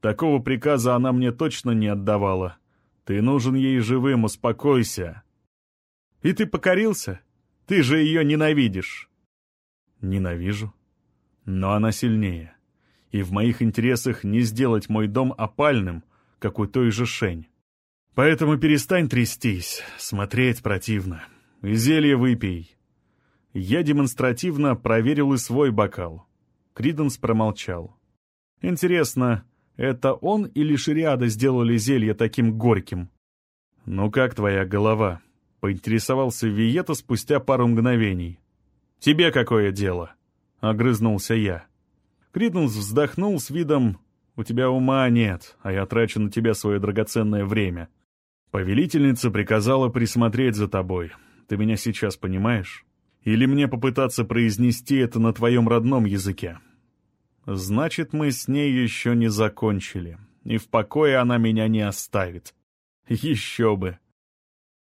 Такого приказа она мне точно не отдавала. Ты нужен ей живым, успокойся. И ты покорился? Ты же ее ненавидишь. Ненавижу. Но она сильнее и в моих интересах не сделать мой дом опальным, как у той же Шень. Поэтому перестань трястись, смотреть противно. И зелье выпей. Я демонстративно проверил и свой бокал. Криденс промолчал. Интересно, это он или Шириада сделали зелье таким горьким? «Ну как твоя голова?» — поинтересовался Виета спустя пару мгновений. «Тебе какое дело?» — огрызнулся я. Криденс вздохнул с видом «У тебя ума нет, а я трачу на тебя свое драгоценное время. Повелительница приказала присмотреть за тобой. Ты меня сейчас понимаешь? Или мне попытаться произнести это на твоем родном языке?» «Значит, мы с ней еще не закончили, и в покое она меня не оставит. Еще бы!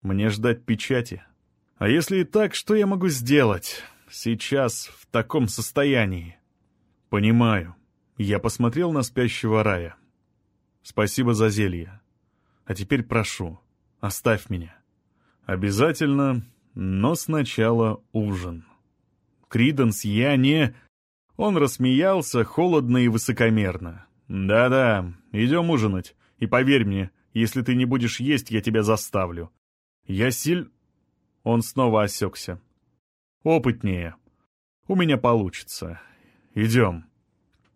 Мне ждать печати. А если и так, что я могу сделать сейчас в таком состоянии?» «Понимаю. Я посмотрел на спящего рая. Спасибо за зелье. А теперь прошу, оставь меня. Обязательно, но сначала ужин. Криденс, я не...» Он рассмеялся холодно и высокомерно. «Да-да, идем ужинать. И поверь мне, если ты не будешь есть, я тебя заставлю. Я силь...» Он снова осекся. «Опытнее. У меня получится. Идем».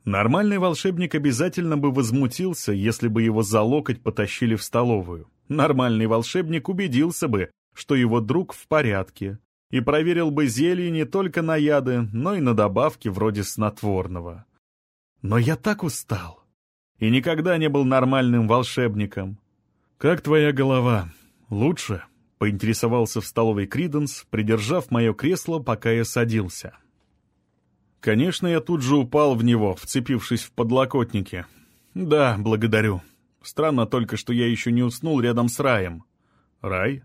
Нормальный волшебник обязательно бы возмутился, если бы его за локоть потащили в столовую. Нормальный волшебник убедился бы, что его друг в порядке, и проверил бы зелье не только на яды, но и на добавки вроде снотворного. Но я так устал. И никогда не был нормальным волшебником. «Как твоя голова? Лучше?» — поинтересовался в столовой Криденс, придержав мое кресло, пока я садился. Конечно, я тут же упал в него, вцепившись в подлокотники. «Да, благодарю. Странно только, что я еще не уснул рядом с Раем. Рай?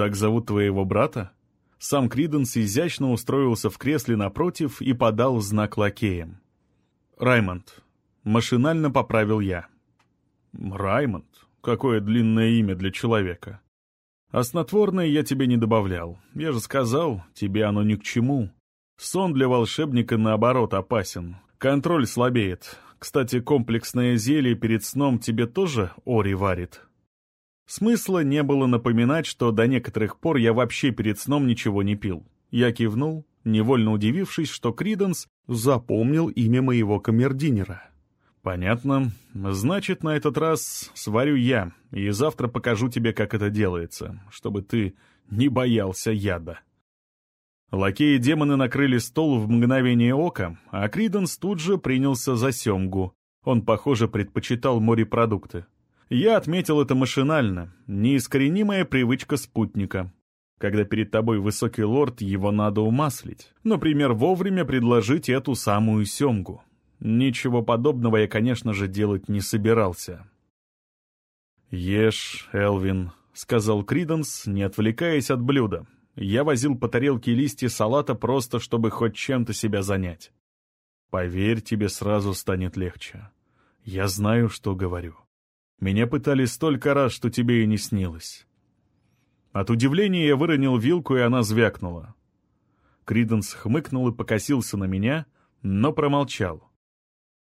Так зовут твоего брата? Сам Криденс изящно устроился в кресле напротив и подал знак лакеям. Раймонд. Машинально поправил я. Раймонд? Какое длинное имя для человека. А я тебе не добавлял. Я же сказал, тебе оно ни к чему. Сон для волшебника, наоборот, опасен. Контроль слабеет. Кстати, комплексное зелье перед сном тебе тоже Ори варит. Смысла не было напоминать, что до некоторых пор я вообще перед сном ничего не пил. Я кивнул, невольно удивившись, что Криденс запомнил имя моего камердинера. «Понятно. Значит, на этот раз сварю я, и завтра покажу тебе, как это делается, чтобы ты не боялся яда». Лакеи-демоны накрыли стол в мгновение ока, а Криденс тут же принялся за семгу. Он, похоже, предпочитал морепродукты. Я отметил это машинально, неискоренимая привычка спутника. Когда перед тобой высокий лорд, его надо умаслить. Например, вовремя предложить эту самую семгу. Ничего подобного я, конечно же, делать не собирался. «Ешь, Элвин», — сказал Криденс, не отвлекаясь от блюда. Я возил по тарелке листья салата просто, чтобы хоть чем-то себя занять. Поверь, тебе сразу станет легче. Я знаю, что говорю. Меня пытали столько раз, что тебе и не снилось. От удивления я выронил вилку, и она звякнула. Криденс хмыкнул и покосился на меня, но промолчал.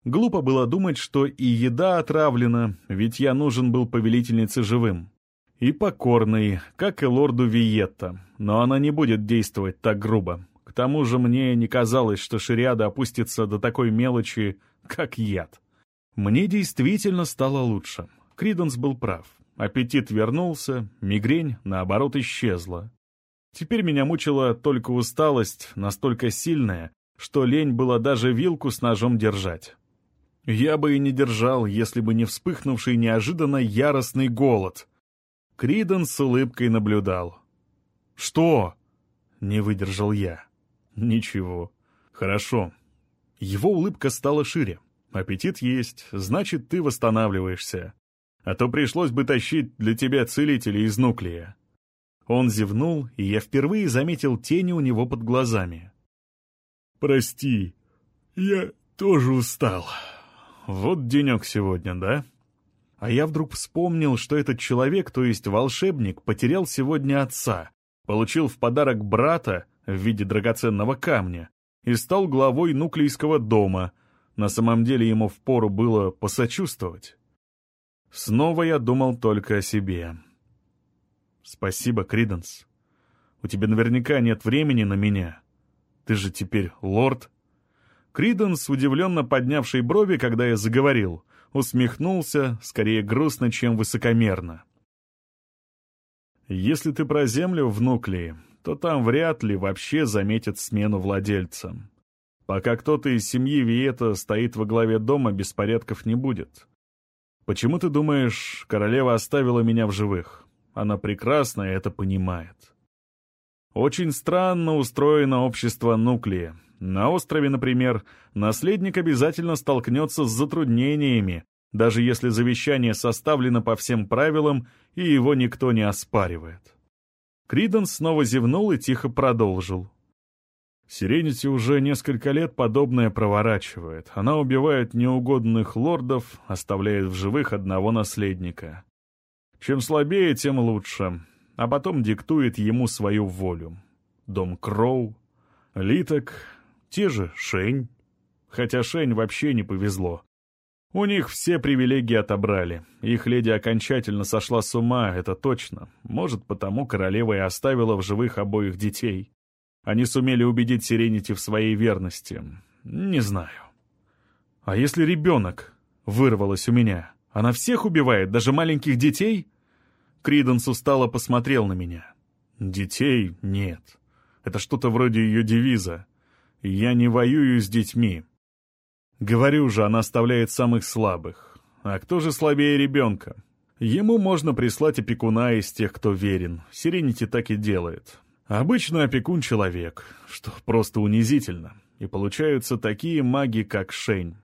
Глупо было думать, что и еда отравлена, ведь я нужен был повелительнице живым. И покорной, как и лорду Виетта, но она не будет действовать так грубо. К тому же мне не казалось, что шариада опустится до такой мелочи, как яд. Мне действительно стало лучше. Криденс был прав. Аппетит вернулся, мигрень, наоборот, исчезла. Теперь меня мучила только усталость, настолько сильная, что лень было даже вилку с ножом держать. Я бы и не держал, если бы не вспыхнувший неожиданно яростный голод. Криден с улыбкой наблюдал. «Что?» — не выдержал я. «Ничего. Хорошо». Его улыбка стала шире. «Аппетит есть, значит, ты восстанавливаешься. А то пришлось бы тащить для тебя целителя из нуклея». Он зевнул, и я впервые заметил тени у него под глазами. «Прости, я тоже устал. Вот денек сегодня, да?» А я вдруг вспомнил, что этот человек, то есть волшебник, потерял сегодня отца, получил в подарок брата в виде драгоценного камня и стал главой нуклейского дома. На самом деле ему впору было посочувствовать. Снова я думал только о себе. Спасибо, Криденс. У тебя наверняка нет времени на меня. Ты же теперь лорд. Криденс, удивленно поднявший брови, когда я заговорил, усмехнулся, скорее грустно, чем высокомерно. «Если ты про землю в Нуклеи, то там вряд ли вообще заметят смену владельца. Пока кто-то из семьи Виета стоит во главе дома, беспорядков не будет. Почему ты думаешь, королева оставила меня в живых? Она прекрасно это понимает. Очень странно устроено общество Нуклея. На острове, например, наследник обязательно столкнется с затруднениями, даже если завещание составлено по всем правилам и его никто не оспаривает. Криден снова зевнул и тихо продолжил. Сиренити уже несколько лет подобное проворачивает. Она убивает неугодных лордов, оставляет в живых одного наследника. Чем слабее, тем лучше, а потом диктует ему свою волю. Дом Кроу, Литок, те же Шень. Хотя Шень вообще не повезло. У них все привилегии отобрали. Их леди окончательно сошла с ума, это точно. Может, потому королева и оставила в живых обоих детей. Они сумели убедить Сиренити в своей верности. Не знаю. А если ребенок вырвалась у меня? Она всех убивает, даже маленьких детей? Криденс устало посмотрел на меня. Детей нет. Это что-то вроде ее девиза. «Я не воюю с детьми». Говорю же, она оставляет самых слабых. А кто же слабее ребенка? Ему можно прислать опекуна из тех, кто верен. Сиренити так и делает. Обычно опекун — человек, что просто унизительно. И получаются такие маги, как Шень.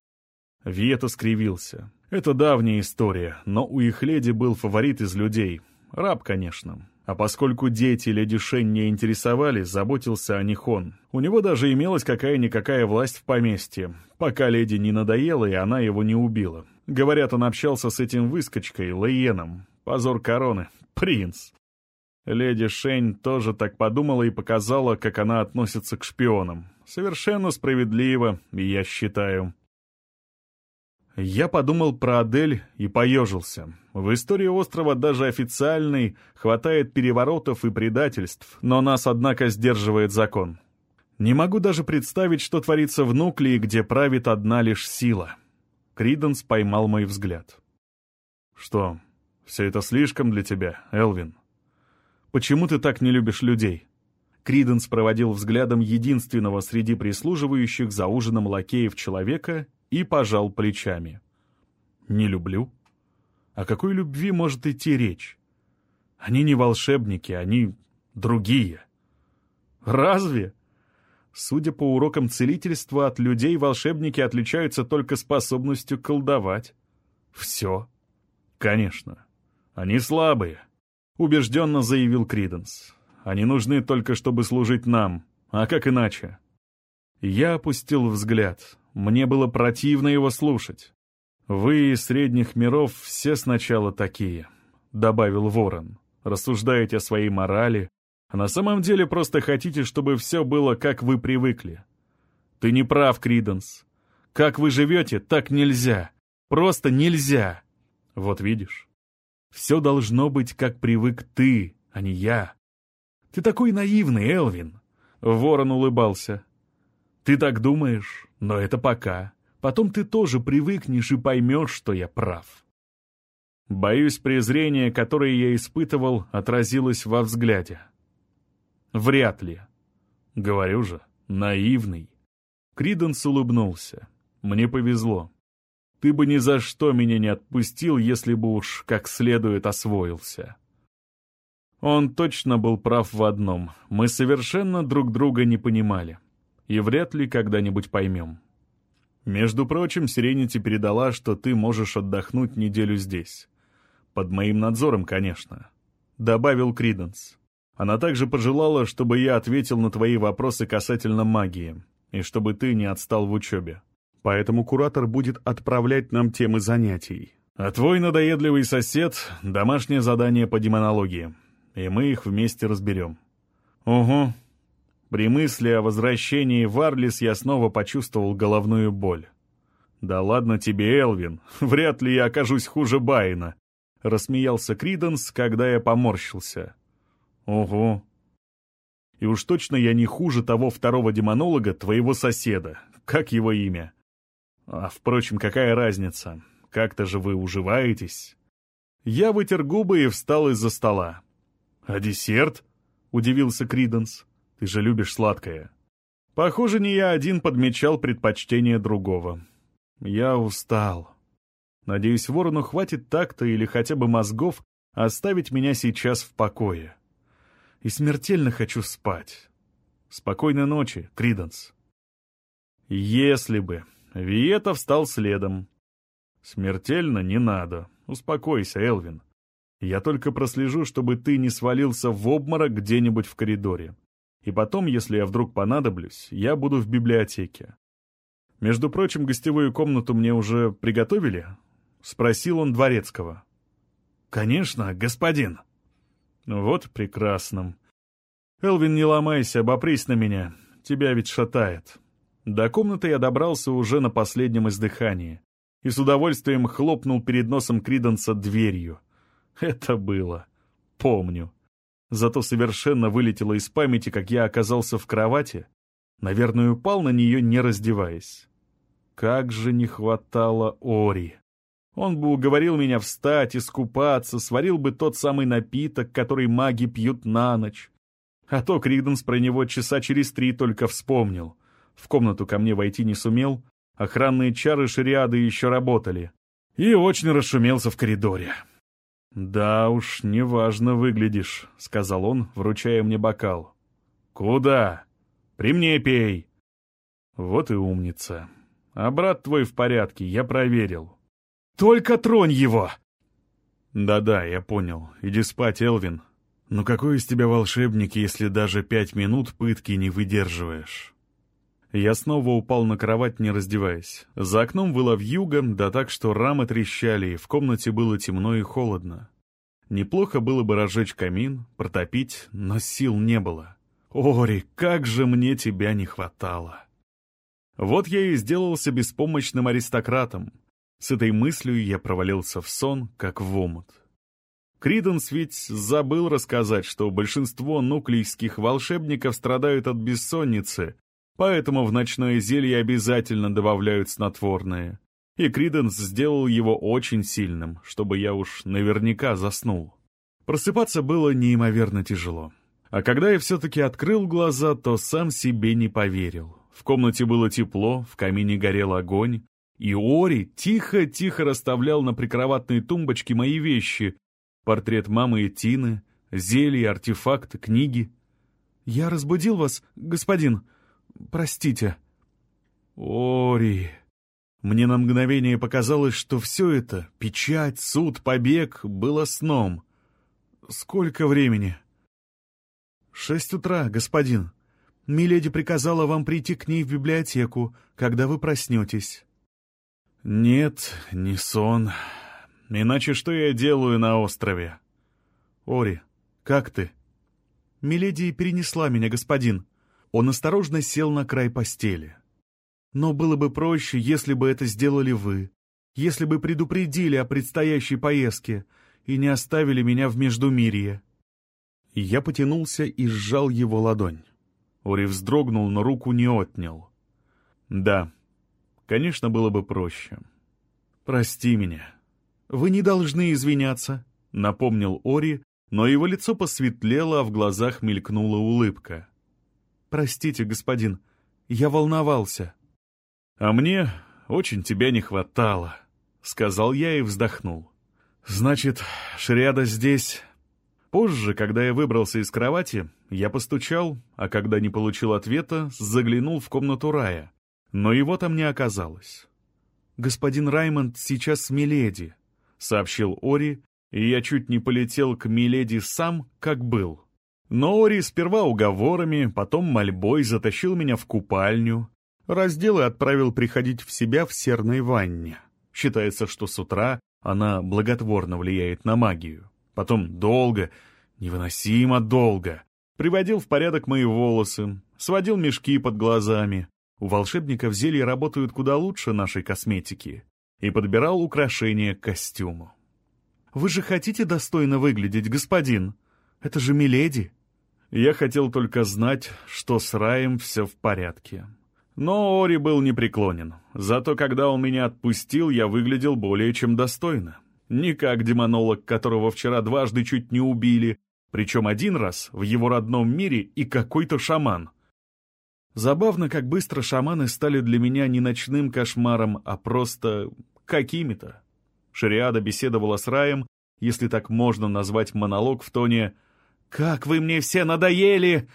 Виета скривился. Это давняя история, но у их леди был фаворит из людей. Раб, конечно. А поскольку дети леди Шень не интересовались, заботился о них он. У него даже имелась какая-никакая власть в поместье, пока леди не надоела, и она его не убила. Говорят, он общался с этим выскочкой, Лейеном. Позор короны. Принц. Леди Шень тоже так подумала и показала, как она относится к шпионам. Совершенно справедливо, я считаю. Я подумал про Адель и поежился. В истории острова даже официальной хватает переворотов и предательств, но нас, однако, сдерживает закон. Не могу даже представить, что творится в нуклеи, где правит одна лишь сила. Криденс поймал мой взгляд. «Что, все это слишком для тебя, Элвин? Почему ты так не любишь людей?» Криденс проводил взглядом единственного среди прислуживающих за ужином лакеев человека и пожал плечами. «Не люблю? О какой любви может идти речь? Они не волшебники, они другие». «Разве?» Судя по урокам целительства, от людей волшебники отличаются только способностью колдовать. Все. Конечно. Они слабые, убежденно заявил Криденс. Они нужны только, чтобы служить нам. А как иначе? Я опустил взгляд. Мне было противно его слушать. «Вы из средних миров все сначала такие», — добавил Ворон. «Рассуждаете о своей морали, а на самом деле просто хотите, чтобы все было, как вы привыкли. Ты не прав, Криденс. Как вы живете, так нельзя. Просто нельзя. Вот видишь, все должно быть, как привык ты, а не я. Ты такой наивный, Элвин. Ворон улыбался. Ты так думаешь, но это пока. Потом ты тоже привыкнешь и поймешь, что я прав. Боюсь, презрение, которое я испытывал, отразилось во взгляде. Вряд ли. Говорю же, наивный. Криденс улыбнулся. Мне повезло. Ты бы ни за что меня не отпустил, если бы уж как следует освоился. Он точно был прав в одном. Мы совершенно друг друга не понимали и вряд ли когда-нибудь поймем. Между прочим, Сиренити передала, что ты можешь отдохнуть неделю здесь. Под моим надзором, конечно. Добавил Криденс. Она также пожелала, чтобы я ответил на твои вопросы касательно магии, и чтобы ты не отстал в учебе. Поэтому куратор будет отправлять нам темы занятий. А твой надоедливый сосед — домашнее задание по демонологии, и мы их вместе разберем. Угу, при мысли о возвращении в Арлис я снова почувствовал головную боль. «Да ладно тебе, Элвин, вряд ли я окажусь хуже Байна», — рассмеялся Криденс, когда я поморщился. «Ого. И уж точно я не хуже того второго демонолога, твоего соседа. Как его имя? А, впрочем, какая разница? Как-то же вы уживаетесь». Я вытер губы и встал из-за стола. «А десерт?» — удивился Криденс. Ты же любишь сладкое. Похоже, не я один подмечал предпочтение другого. Я устал. Надеюсь, ворону хватит такта или хотя бы мозгов оставить меня сейчас в покое. И смертельно хочу спать. Спокойной ночи, Криденс. Если бы. Виета встал следом. Смертельно не надо. Успокойся, Элвин. Я только прослежу, чтобы ты не свалился в обморок где-нибудь в коридоре. И потом, если я вдруг понадоблюсь, я буду в библиотеке. Между прочим, гостевую комнату мне уже приготовили? Спросил он дворецкого. Конечно, господин. Вот прекрасно. Элвин, не ломайся, обопрись на меня. Тебя ведь шатает. До комнаты я добрался уже на последнем издыхании и с удовольствием хлопнул перед носом Криденса дверью. Это было. Помню. Зато совершенно вылетело из памяти, как я оказался в кровати. Наверное, упал на нее, не раздеваясь. Как же не хватало Ори. Он бы уговорил меня встать, искупаться, сварил бы тот самый напиток, который маги пьют на ночь. А то Криденс про него часа через три только вспомнил. В комнату ко мне войти не сумел, охранные чары шариады еще работали. И очень расшумелся в коридоре. «Да уж, неважно выглядишь», — сказал он, вручая мне бокал. «Куда? При мне пей». «Вот и умница. А брат твой в порядке, я проверил. Только тронь его!» «Да-да, я понял. Иди спать, Элвин. Но какой из тебя волшебник, если даже пять минут пытки не выдерживаешь?» Я снова упал на кровать, не раздеваясь. За окном было вьюга, да так, что рамы трещали, и в комнате было темно и холодно. Неплохо было бы разжечь камин, протопить, но сил не было. Ори, как же мне тебя не хватало! Вот я и сделался беспомощным аристократом. С этой мыслью я провалился в сон, как в омут. Криденс ведь забыл рассказать, что большинство нуклейских волшебников страдают от бессонницы, поэтому в ночное зелье обязательно добавляют снотворное. И Криденс сделал его очень сильным, чтобы я уж наверняка заснул. Просыпаться было неимоверно тяжело. А когда я все-таки открыл глаза, то сам себе не поверил. В комнате было тепло, в камине горел огонь, и Ори тихо-тихо расставлял на прикроватной тумбочке мои вещи. Портрет мамы и Тины, зелья, артефакты, книги. «Я разбудил вас, господин», Простите». «Ори...» Мне на мгновение показалось, что все это — печать, суд, побег — было сном. «Сколько времени?» «Шесть утра, господин. Миледи приказала вам прийти к ней в библиотеку, когда вы проснетесь». «Нет, не сон. Иначе что я делаю на острове?» «Ори, как ты?» «Миледи перенесла меня, господин. Он осторожно сел на край постели. «Но было бы проще, если бы это сделали вы, если бы предупредили о предстоящей поездке и не оставили меня в Междумирье». Я потянулся и сжал его ладонь. Ори вздрогнул, но руку не отнял. «Да, конечно, было бы проще. Прости меня». «Вы не должны извиняться», — напомнил Ори, но его лицо посветлело, а в глазах мелькнула улыбка. «Простите, господин, я волновался». «А мне очень тебя не хватало», — сказал я и вздохнул. «Значит, Шриада здесь...» Позже, когда я выбрался из кровати, я постучал, а когда не получил ответа, заглянул в комнату Рая. Но его там не оказалось. «Господин Раймонд сейчас с Миледи», — сообщил Ори, и я чуть не полетел к Миледи сам, как был. Но Ори сперва уговорами, потом мольбой затащил меня в купальню, раздел и отправил приходить в себя в серной ванне. Считается, что с утра она благотворно влияет на магию. Потом долго, невыносимо долго, приводил в порядок мои волосы, сводил мешки под глазами. У волшебников зелья работают куда лучше нашей косметики. И подбирал украшения к костюму. «Вы же хотите достойно выглядеть, господин? Это же миледи!» Я хотел только знать, что с Раем все в порядке. Но Ори был непреклонен. Зато когда он меня отпустил, я выглядел более чем достойно. Не как демонолог, которого вчера дважды чуть не убили, причем один раз в его родном мире и какой-то шаман. Забавно, как быстро шаманы стали для меня не ночным кошмаром, а просто какими-то. Шариада беседовала с Раем, если так можно назвать монолог в тоне «Как вы мне все надоели!»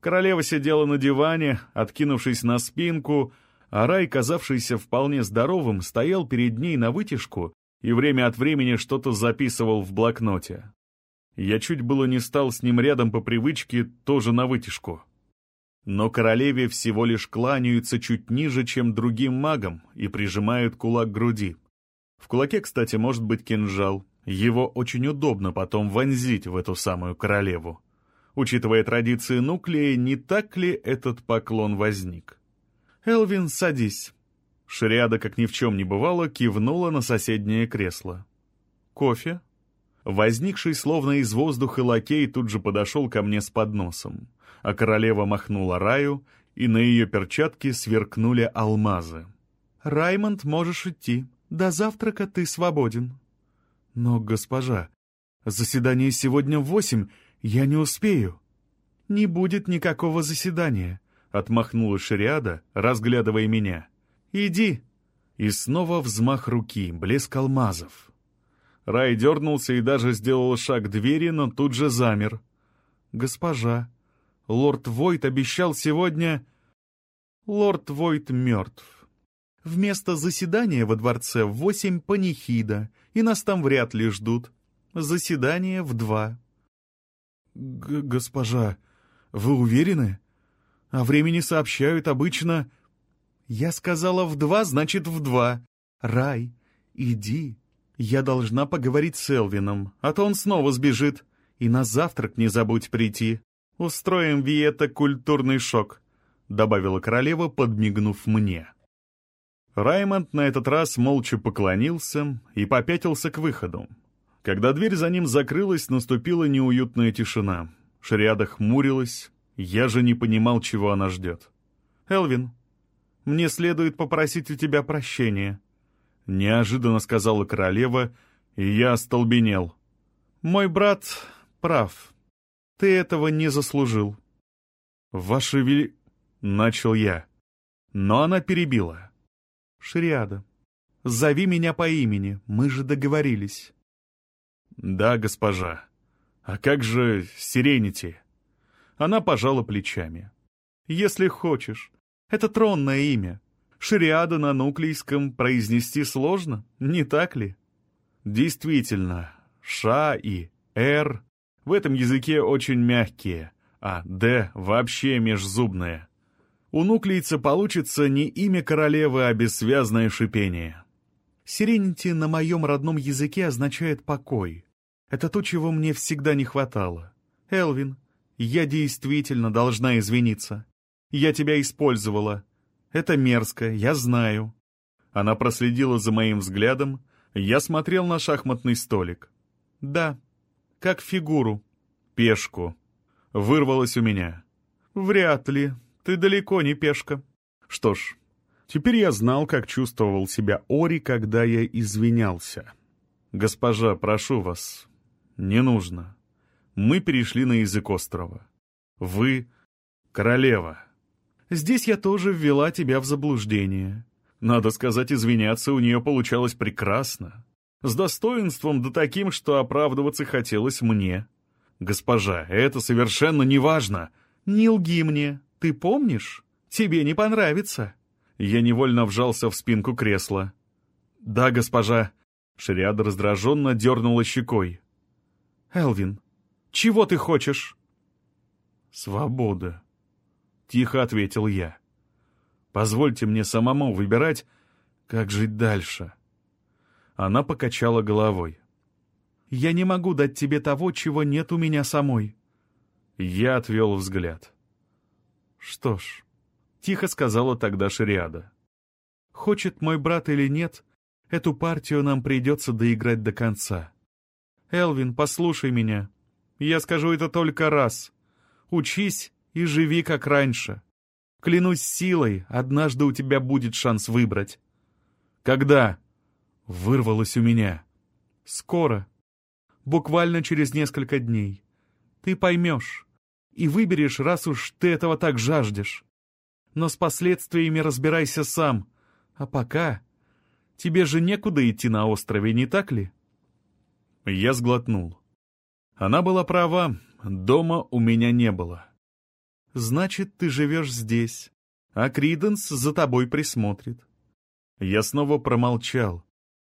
Королева сидела на диване, откинувшись на спинку, а Рай, казавшийся вполне здоровым, стоял перед ней на вытяжку и время от времени что-то записывал в блокноте. Я чуть было не стал с ним рядом по привычке, тоже на вытяжку. Но королеве всего лишь кланяются чуть ниже, чем другим магам, и прижимают кулак к груди. В кулаке, кстати, может быть кинжал, его очень удобно потом вонзить в эту самую королеву. Учитывая традиции Нуклея, не так ли этот поклон возник? «Элвин, садись». Шриада, как ни в чем не бывало, кивнула на соседнее кресло. «Кофе?» Возникший словно из воздуха лакей тут же подошел ко мне с подносом, а королева махнула Раю, и на ее перчатке сверкнули алмазы. «Раймонд, можешь идти. До завтрака ты свободен». «Но, госпожа, заседание сегодня в восемь, я не успею». «Не будет никакого заседания», — отмахнула Шариада, разглядывая меня. «Иди». И снова взмах руки, блеск алмазов. Рай дернулся и даже сделал шаг к двери, но тут же замер. «Госпожа, лорд Войт обещал сегодня...» «Лорд Войт мертв. Вместо заседания во дворце в восемь панихида, и нас там вряд ли ждут. Заседание в два. Г «Госпожа, вы уверены? О времени сообщают обычно...» «Я сказала в два, значит в два. Рай, иди. Я должна поговорить с Элвином, а то он снова сбежит. И на завтрак не забудь прийти. Устроим Виета культурный шок», — добавила королева, подмигнув мне. Раймонд на этот раз молча поклонился и попятился к выходу. Когда дверь за ним закрылась, наступила неуютная тишина. Шриада хмурилась, я же не понимал, чего она ждет. «Элвин, мне следует попросить у тебя прощения», — неожиданно сказала королева, и я остолбенел. «Мой брат прав. Ты этого не заслужил». «Ваше вели...» — начал я. Но она перебила. Шриада, зови меня по имени, мы же договорились». «Да, госпожа. А как же Сиренити?» Она пожала плечами. «Если хочешь. Это тронное имя. Шриада на нуклейском произнести сложно, не так ли?» «Действительно, Ша и Р в этом языке очень мягкие, а Д вообще межзубные. У нуклейца получится не имя королевы, а бессвязное шипение. Сиренити на моем родном языке означает «покой». Это то, чего мне всегда не хватало. Элвин, я действительно должна извиниться. Я тебя использовала. Это мерзко, я знаю. Она проследила за моим взглядом. Я смотрел на шахматный столик. Да, как фигуру. Пешку. Вырвалось у меня. Вряд ли, ты далеко не пешка. Что ж, теперь я знал, как чувствовал себя Ори, когда я извинялся. Госпожа, прошу вас, не нужно. Мы перешли на язык острова. Вы — королева. Здесь я тоже ввела тебя в заблуждение. Надо сказать, извиняться у нее получалось прекрасно. С достоинством да таким, что оправдываться хотелось мне. Госпожа, это совершенно не важно. Не лги мне. Ты помнишь? Тебе не понравится». Я невольно вжался в спинку кресла. «Да, госпожа». Шриада раздраженно дернула щекой. «Элвин, чего ты хочешь?» «Свобода», — тихо ответил я. «Позвольте мне самому выбирать, как жить дальше». Она покачала головой. «Я не могу дать тебе того, чего нет у меня самой». Я отвел взгляд. «Что ж», — тихо сказала тогда Шариада. «Хочет мой брат или нет, эту партию нам придется доиграть до конца. Элвин, послушай меня. Я скажу это только раз. Учись и живи как раньше. Клянусь силой, однажды у тебя будет шанс выбрать». «Когда?» — вырвалось у меня. «Скоро. Буквально через несколько дней. Ты поймешь и выберешь, раз уж ты этого так жаждешь. Но с последствиями разбирайся сам. А пока... Тебе же некуда идти на острове, не так ли?» Я сглотнул. Она была права, дома у меня не было. «Значит, ты живешь здесь, а Криденс за тобой присмотрит». Я снова промолчал.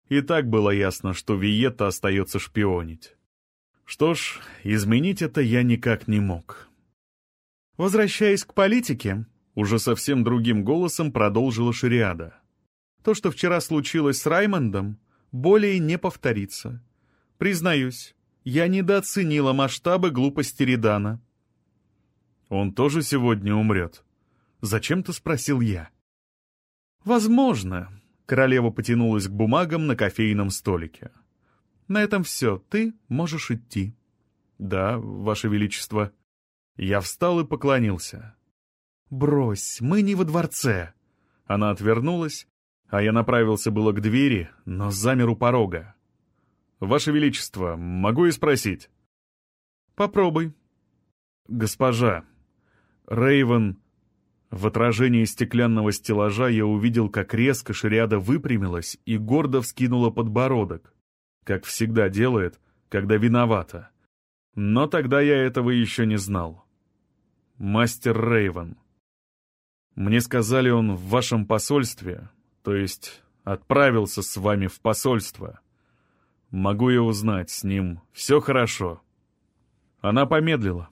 И так было ясно, что Виета остается шпионить. Что ж, изменить это я никак не мог. Возвращаясь к политике, уже совсем другим голосом продолжила Шириада. То, что вчера случилось с Раймондом, более не повторится. Признаюсь, я недооценила масштабы глупости Редана. Он тоже сегодня умрет. Зачем-то спросил я. Возможно. Королева потянулась к бумагам на кофейном столике. На этом все. Ты можешь идти. Да, Ваше Величество. Я встал и поклонился. «Брось, мы не во дворце!» Она отвернулась, а я направился было к двери, но замер у порога. «Ваше Величество, могу и спросить?» «Попробуй». «Госпожа, Рейвен...» В отражении стеклянного стеллажа я увидел, как резко шариада выпрямилась и гордо вскинула подбородок, как всегда делает, когда виновата. Но тогда я этого еще не знал мастер Рейвен. Мне сказали, он в вашем посольстве. То есть отправился с вами в посольство. Могу я узнать, с ним все хорошо?» Она помедлила.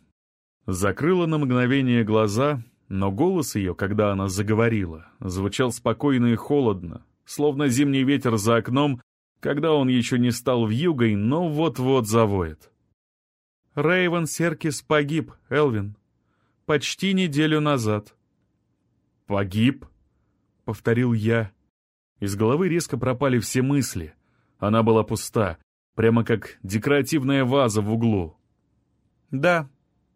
Закрыла на мгновение глаза, но голос ее, когда она заговорила, звучал спокойно и холодно, словно зимний ветер за окном, когда он еще не стал вьюгой, но вот-вот завоет. Рейвен Серкис погиб, Элвин. Почти неделю назад. «Погиб?» — повторил я. Из головы резко пропали все мысли. Она была пуста, прямо как декоративная ваза в углу. «Да,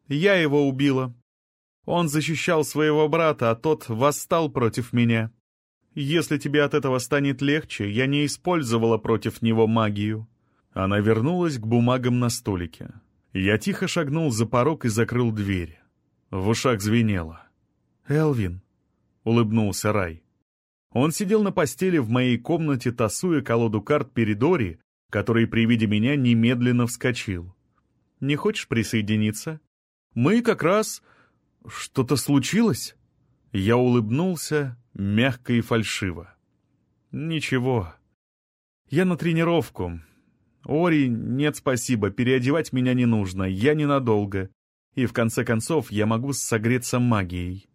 я его убила. Он защищал своего брата, а тот восстал против меня. Если тебе от этого станет легче, я не использовала против него магию». Она вернулась к бумагам на столике. Я тихо шагнул за порог и закрыл дверь. В ушах звенело. «Элвин», — улыбнулся Рай. Он сидел на постели в моей комнате, тасуя колоду карт перед Ори, который при виде меня немедленно вскочил. «Не хочешь присоединиться? Мы как раз... Что-то случилось?» Я улыбнулся, мягко и фальшиво. «Ничего. Я на тренировку. Ори, нет спасибо, переодевать меня не нужно, я ненадолго. И в конце концов я могу согреться магией.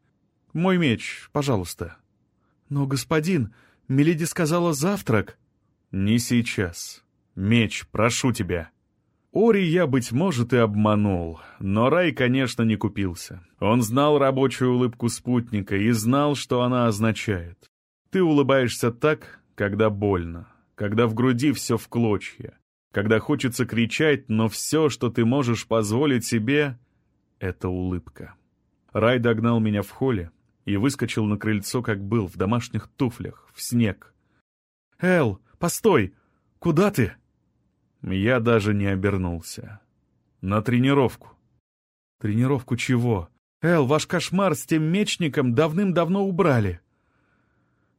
Мой меч, пожалуйста». «Но, господин, Мелиди сказала завтрак». «Не сейчас. Меч, прошу тебя». Ори я, быть может, и обманул, но Рай, конечно, не купился. Он знал рабочую улыбку спутника и знал, что она означает. Ты улыбаешься так, когда больно, когда в груди все в клочья, когда хочется кричать, но все, что ты можешь позволить себе, — это улыбка. Рай догнал меня в холле и выскочил на крыльцо, как был, в домашних туфлях, в снег. «Эл, постой! Куда ты?» Я даже не обернулся. На тренировку. Тренировку чего? Эл, ваш кошмар с тем мечником давным-давно убрали.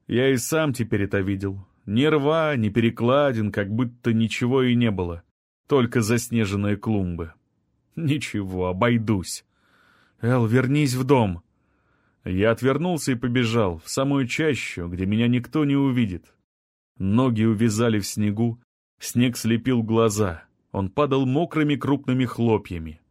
Я и сам теперь это видел. Ни рва, ни перекладин, как будто ничего и не было. Только заснеженные клумбы. Ничего, обойдусь. Эл, вернись в дом. Я отвернулся и побежал, в самую чащу, где меня никто не увидит. Ноги увязали в снегу, Снег слепил глаза. Он падал мокрыми крупными хлопьями.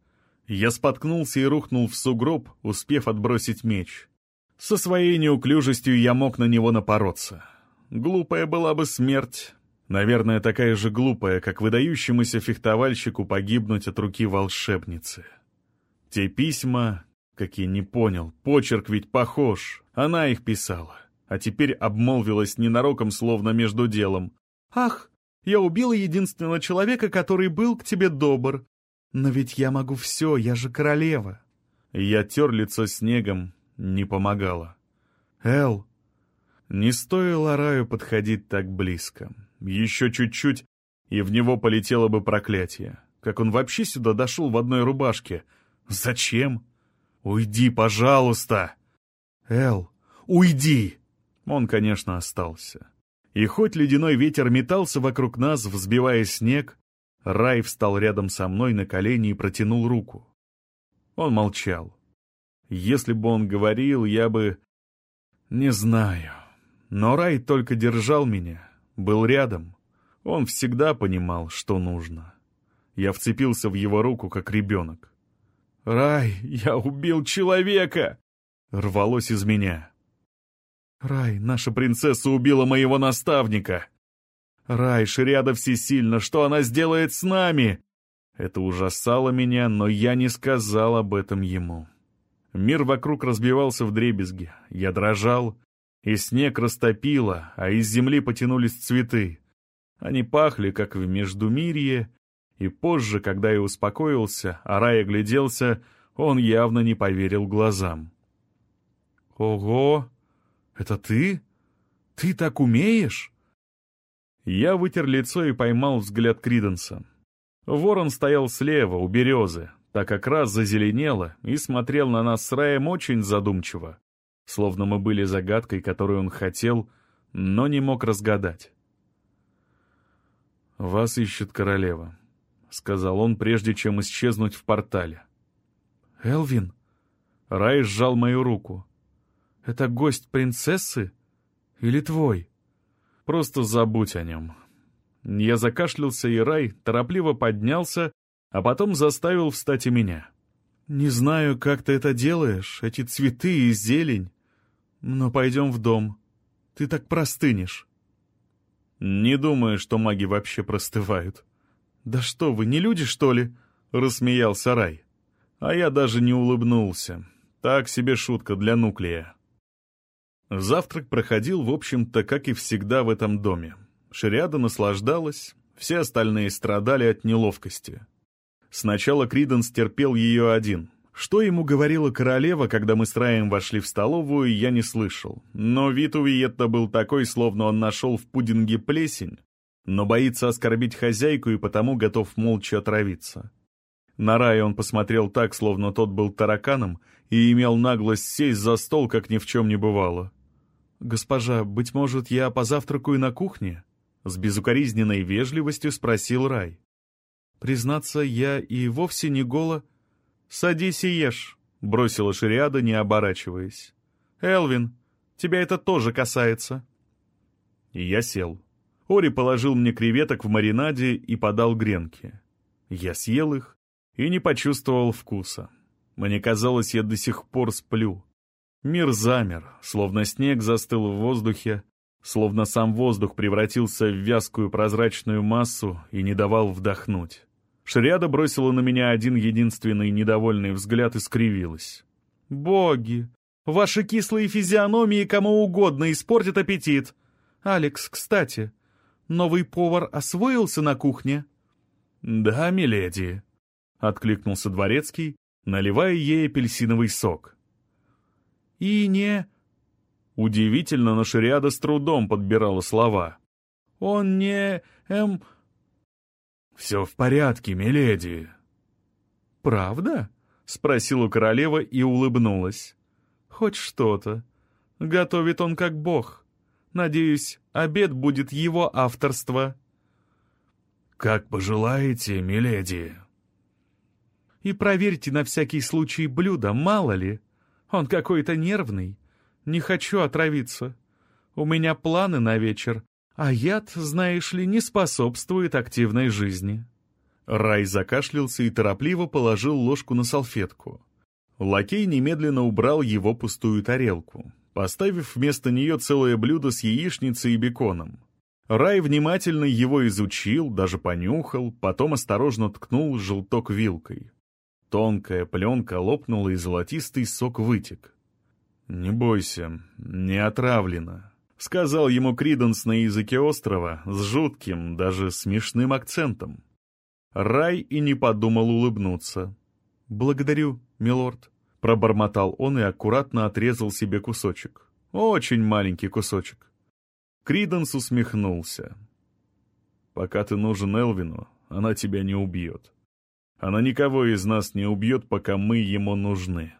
Я споткнулся и рухнул в сугроб, успев отбросить меч. Со своей неуклюжестью я мог на него напороться. Глупая была бы смерть. Наверное, такая же глупая, как выдающемуся фехтовальщику погибнуть от руки волшебницы. Те письма, как я не понял, почерк ведь похож. Она их писала. А теперь обмолвилась ненароком, словно между делом. «Ах, я убила единственного человека, который был к тебе добр. Но ведь я могу все, я же королева». Я тер лицо снегом, не помогало. «Эл!» Не стоило Раю подходить так близко. Еще чуть-чуть, и в него полетело бы проклятие. Как он вообще сюда дошел в одной рубашке? Зачем? Уйди, пожалуйста! Эл, уйди! Он, конечно, остался. И хоть ледяной ветер метался вокруг нас, взбивая снег, Рай встал рядом со мной на колени и протянул руку. Он молчал. Если бы он говорил, я бы... Не знаю. Но Рай только держал меня, был рядом. Он всегда понимал, что нужно. Я вцепился в его руку, как ребенок. «Рай, я убил человека!» Рвалось из меня. Рай, наша принцесса убила моего наставника. Рай, Шриада всесильна, что она сделает с нами? Это ужасало меня, но я не сказал об этом ему. Мир вокруг разбивался в дребезги. Я дрожал, и снег растопило, а из земли потянулись цветы. Они пахли, как в Междумирье, и позже, когда я успокоился, а Рай огляделся, он явно не поверил глазам. «Ого!» «Это ты? Ты так умеешь?» Я вытер лицо и поймал взгляд Криденса. Ворон стоял слева, у березы, так как раз зазеленело, и смотрел на нас с Раем очень задумчиво, словно мы были загадкой, которую он хотел, но не мог разгадать. «Вас ищет королева», — сказал он, прежде чем исчезнуть в портале. «Элвин?» Рай сжал мою руку. Это гость принцессы или твой?» Просто забудь о нем. Я закашлялся, и Рай торопливо поднялся, а потом заставил встать и меня. «Не знаю, как ты это делаешь, эти цветы и зелень, но пойдем в дом. Ты так простынешь». «Не думаю, что маги вообще простывают». «Да что вы, не люди, что ли?» — рассмеялся Рай. А я даже не улыбнулся. Так себе шутка для нуклея. Завтрак проходил, в общем-то, как и всегда в этом доме. Шириада наслаждалась, все остальные страдали от неловкости. Сначала Криденс терпел ее один. Что ему говорила королева, когда мы с Раем вошли в столовую, я не слышал. Но вид у Виетта был такой, словно он нашел в пудинге плесень, но боится оскорбить хозяйку и потому готов молча отравиться. На Рая он посмотрел так, словно тот был тараканом, и имел наглость сесть за стол, как ни в чем не бывало. «Госпожа, быть может, я позавтракаю на кухне?» С безукоризненной вежливостью спросил Рай. «Признаться, я и вовсе не голо...» «Садись и ешь», — бросила Шириада, не оборачиваясь. «Элвин, тебя это тоже касается». Я сел. Ори положил мне креветок в маринаде и подал гренки. Я съел их и не почувствовал вкуса. Мне казалось, я до сих пор сплю. Мир замер, словно снег застыл в воздухе, словно сам воздух превратился в вязкую прозрачную массу и не давал вдохнуть. Шриада бросила на меня один единственный недовольный взгляд и скривилась. «Боги! Ваши кислые физиономии кому угодно испортят аппетит! Алекс, кстати, новый повар освоился на кухне?» «Да, миледи», — откликнулся дворецкий, наливая ей апельсиновый сок и не...» Удивительно, но Шириада с трудом подбирала слова. «Он не... эм...» «Все в порядке, миледи». «Правда?» — спросила королева и улыбнулась. «Хоть что-то. Готовит он как бог. Надеюсь, обед будет его авторство». «Как пожелаете, миледи». «И проверьте на всякий случай блюдо, мало ли», он какой-то нервный. Не хочу отравиться. У меня планы на вечер, а яд, знаешь ли, не способствует активной жизни». Рай закашлялся и торопливо положил ложку на салфетку. Лакей немедленно убрал его пустую тарелку, поставив вместо нее целое блюдо с яичницей и беконом. Рай внимательно его изучил, даже понюхал, потом осторожно ткнул желток вилкой. Тонкая пленка лопнула, и золотистый сок вытек. «Не бойся, не отравлено», — сказал ему Криденс на языке острова с жутким, даже смешным акцентом. Рай и не подумал улыбнуться. «Благодарю, милорд», — пробормотал он и аккуратно отрезал себе кусочек. Очень маленький кусочек. Криденс усмехнулся. «Пока ты нужен Элвину, она тебя не убьет. Она никого из нас не убьет, пока мы ему нужны».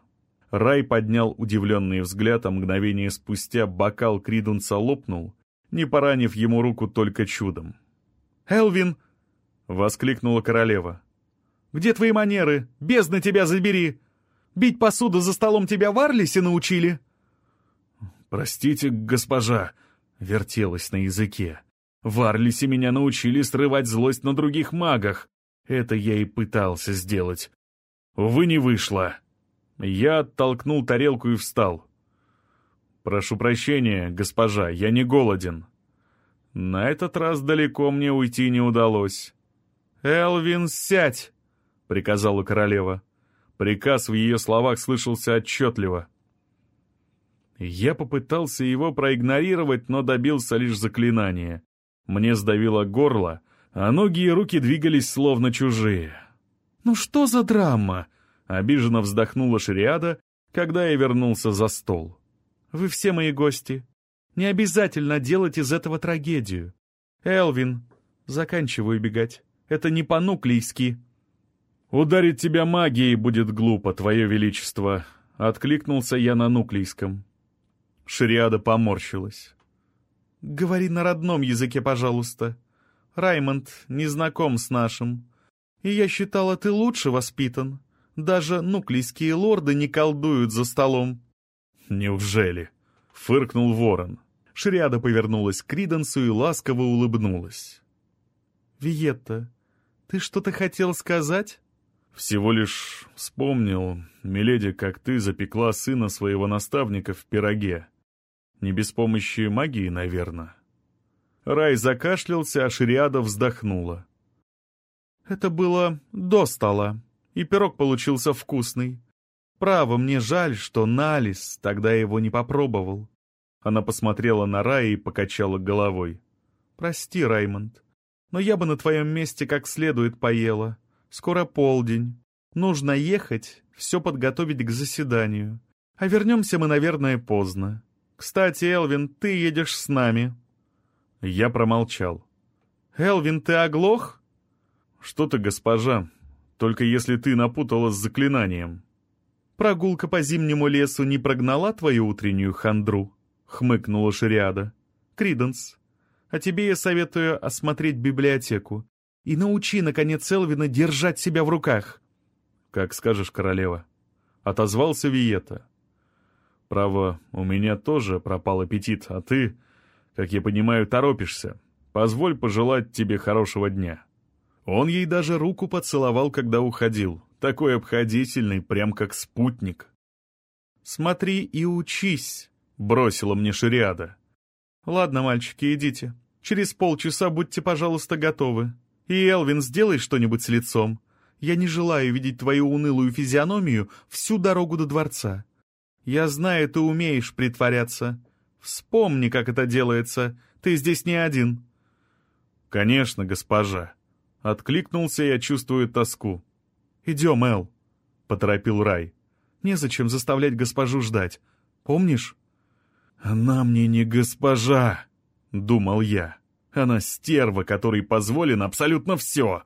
Рай поднял удивленный взгляд, а мгновение спустя бокал Кридунса лопнул, не поранив ему руку только чудом. «Элвин!» — воскликнула королева. «Где твои манеры? Бездна тебя забери! Бить посуду за столом тебя в Арлисе научили?» «Простите, госпожа», — вертелась на языке. «В Арлисе меня научили срывать злость на других магах. Это я и пытался сделать. Увы, не вышло. Я оттолкнул тарелку и встал. «Прошу прощения, госпожа, я не голоден». На этот раз далеко мне уйти не удалось. «Элвин, сядь!» — приказала королева. Приказ в ее словах слышался отчетливо. Я попытался его проигнорировать, но добился лишь заклинания. Мне сдавило горло, а ноги и руки двигались словно чужие. «Ну что за драма?» — обиженно вздохнула Шриада, когда я вернулся за стол. «Вы все мои гости. Не обязательно делать из этого трагедию. Элвин, заканчиваю бегать. Это не по-нуклейски». «Ударить тебя магией будет глупо, твое величество», — откликнулся я на нуклейском. Шриада поморщилась. «Говори на родном языке, пожалуйста», Раймонд не знаком с нашим. И я считала, ты лучше воспитан. Даже нуклийские лорды не колдуют за столом». «Неужели?» — фыркнул ворон. Шриада повернулась к Криденсу и ласково улыбнулась. «Виетта, ты что-то хотел сказать?» «Всего лишь вспомнил, миледи, как ты запекла сына своего наставника в пироге. Не без помощи магии, наверное». Рай закашлялся, а Шириада вздохнула. «Это было до стола, и пирог получился вкусный. Право, мне жаль, что Налис тогда его не попробовал». Она посмотрела на Рая и покачала головой. «Прости, Раймонд, но я бы на твоем месте как следует поела. Скоро полдень. Нужно ехать, все подготовить к заседанию. А вернемся мы, наверное, поздно. Кстати, Элвин, ты едешь с нами». Я промолчал. «Элвин, ты оглох?» «Что ты, госпожа, только если ты напутала с заклинанием». «Прогулка по зимнему лесу не прогнала твою утреннюю хандру?» — хмыкнула Шириада. «Криденс, а тебе я советую осмотреть библиотеку и научи, наконец, Элвина держать себя в руках. — Как скажешь, королева. Отозвался Виета. — Право, у меня тоже пропал аппетит, а ты, как я понимаю, торопишься. Позволь пожелать тебе хорошего дня. Он ей даже руку поцеловал, когда уходил. Такой обходительный, прям как спутник. «Смотри и учись», — бросила мне Шириада. «Ладно, мальчики, идите. Через полчаса будьте, пожалуйста, готовы. И, Элвин, сделай что-нибудь с лицом. Я не желаю видеть твою унылую физиономию всю дорогу до дворца. Я знаю, ты умеешь притворяться. Вспомни, как это делается. Ты здесь не один». «Конечно, госпожа». Откликнулся я, чувствую тоску. «Идем, Эл», — поторопил Рай. «Незачем заставлять госпожу ждать. Помнишь?» «Она мне не госпожа», — думал я. «Она стерва, которой позволено абсолютно все».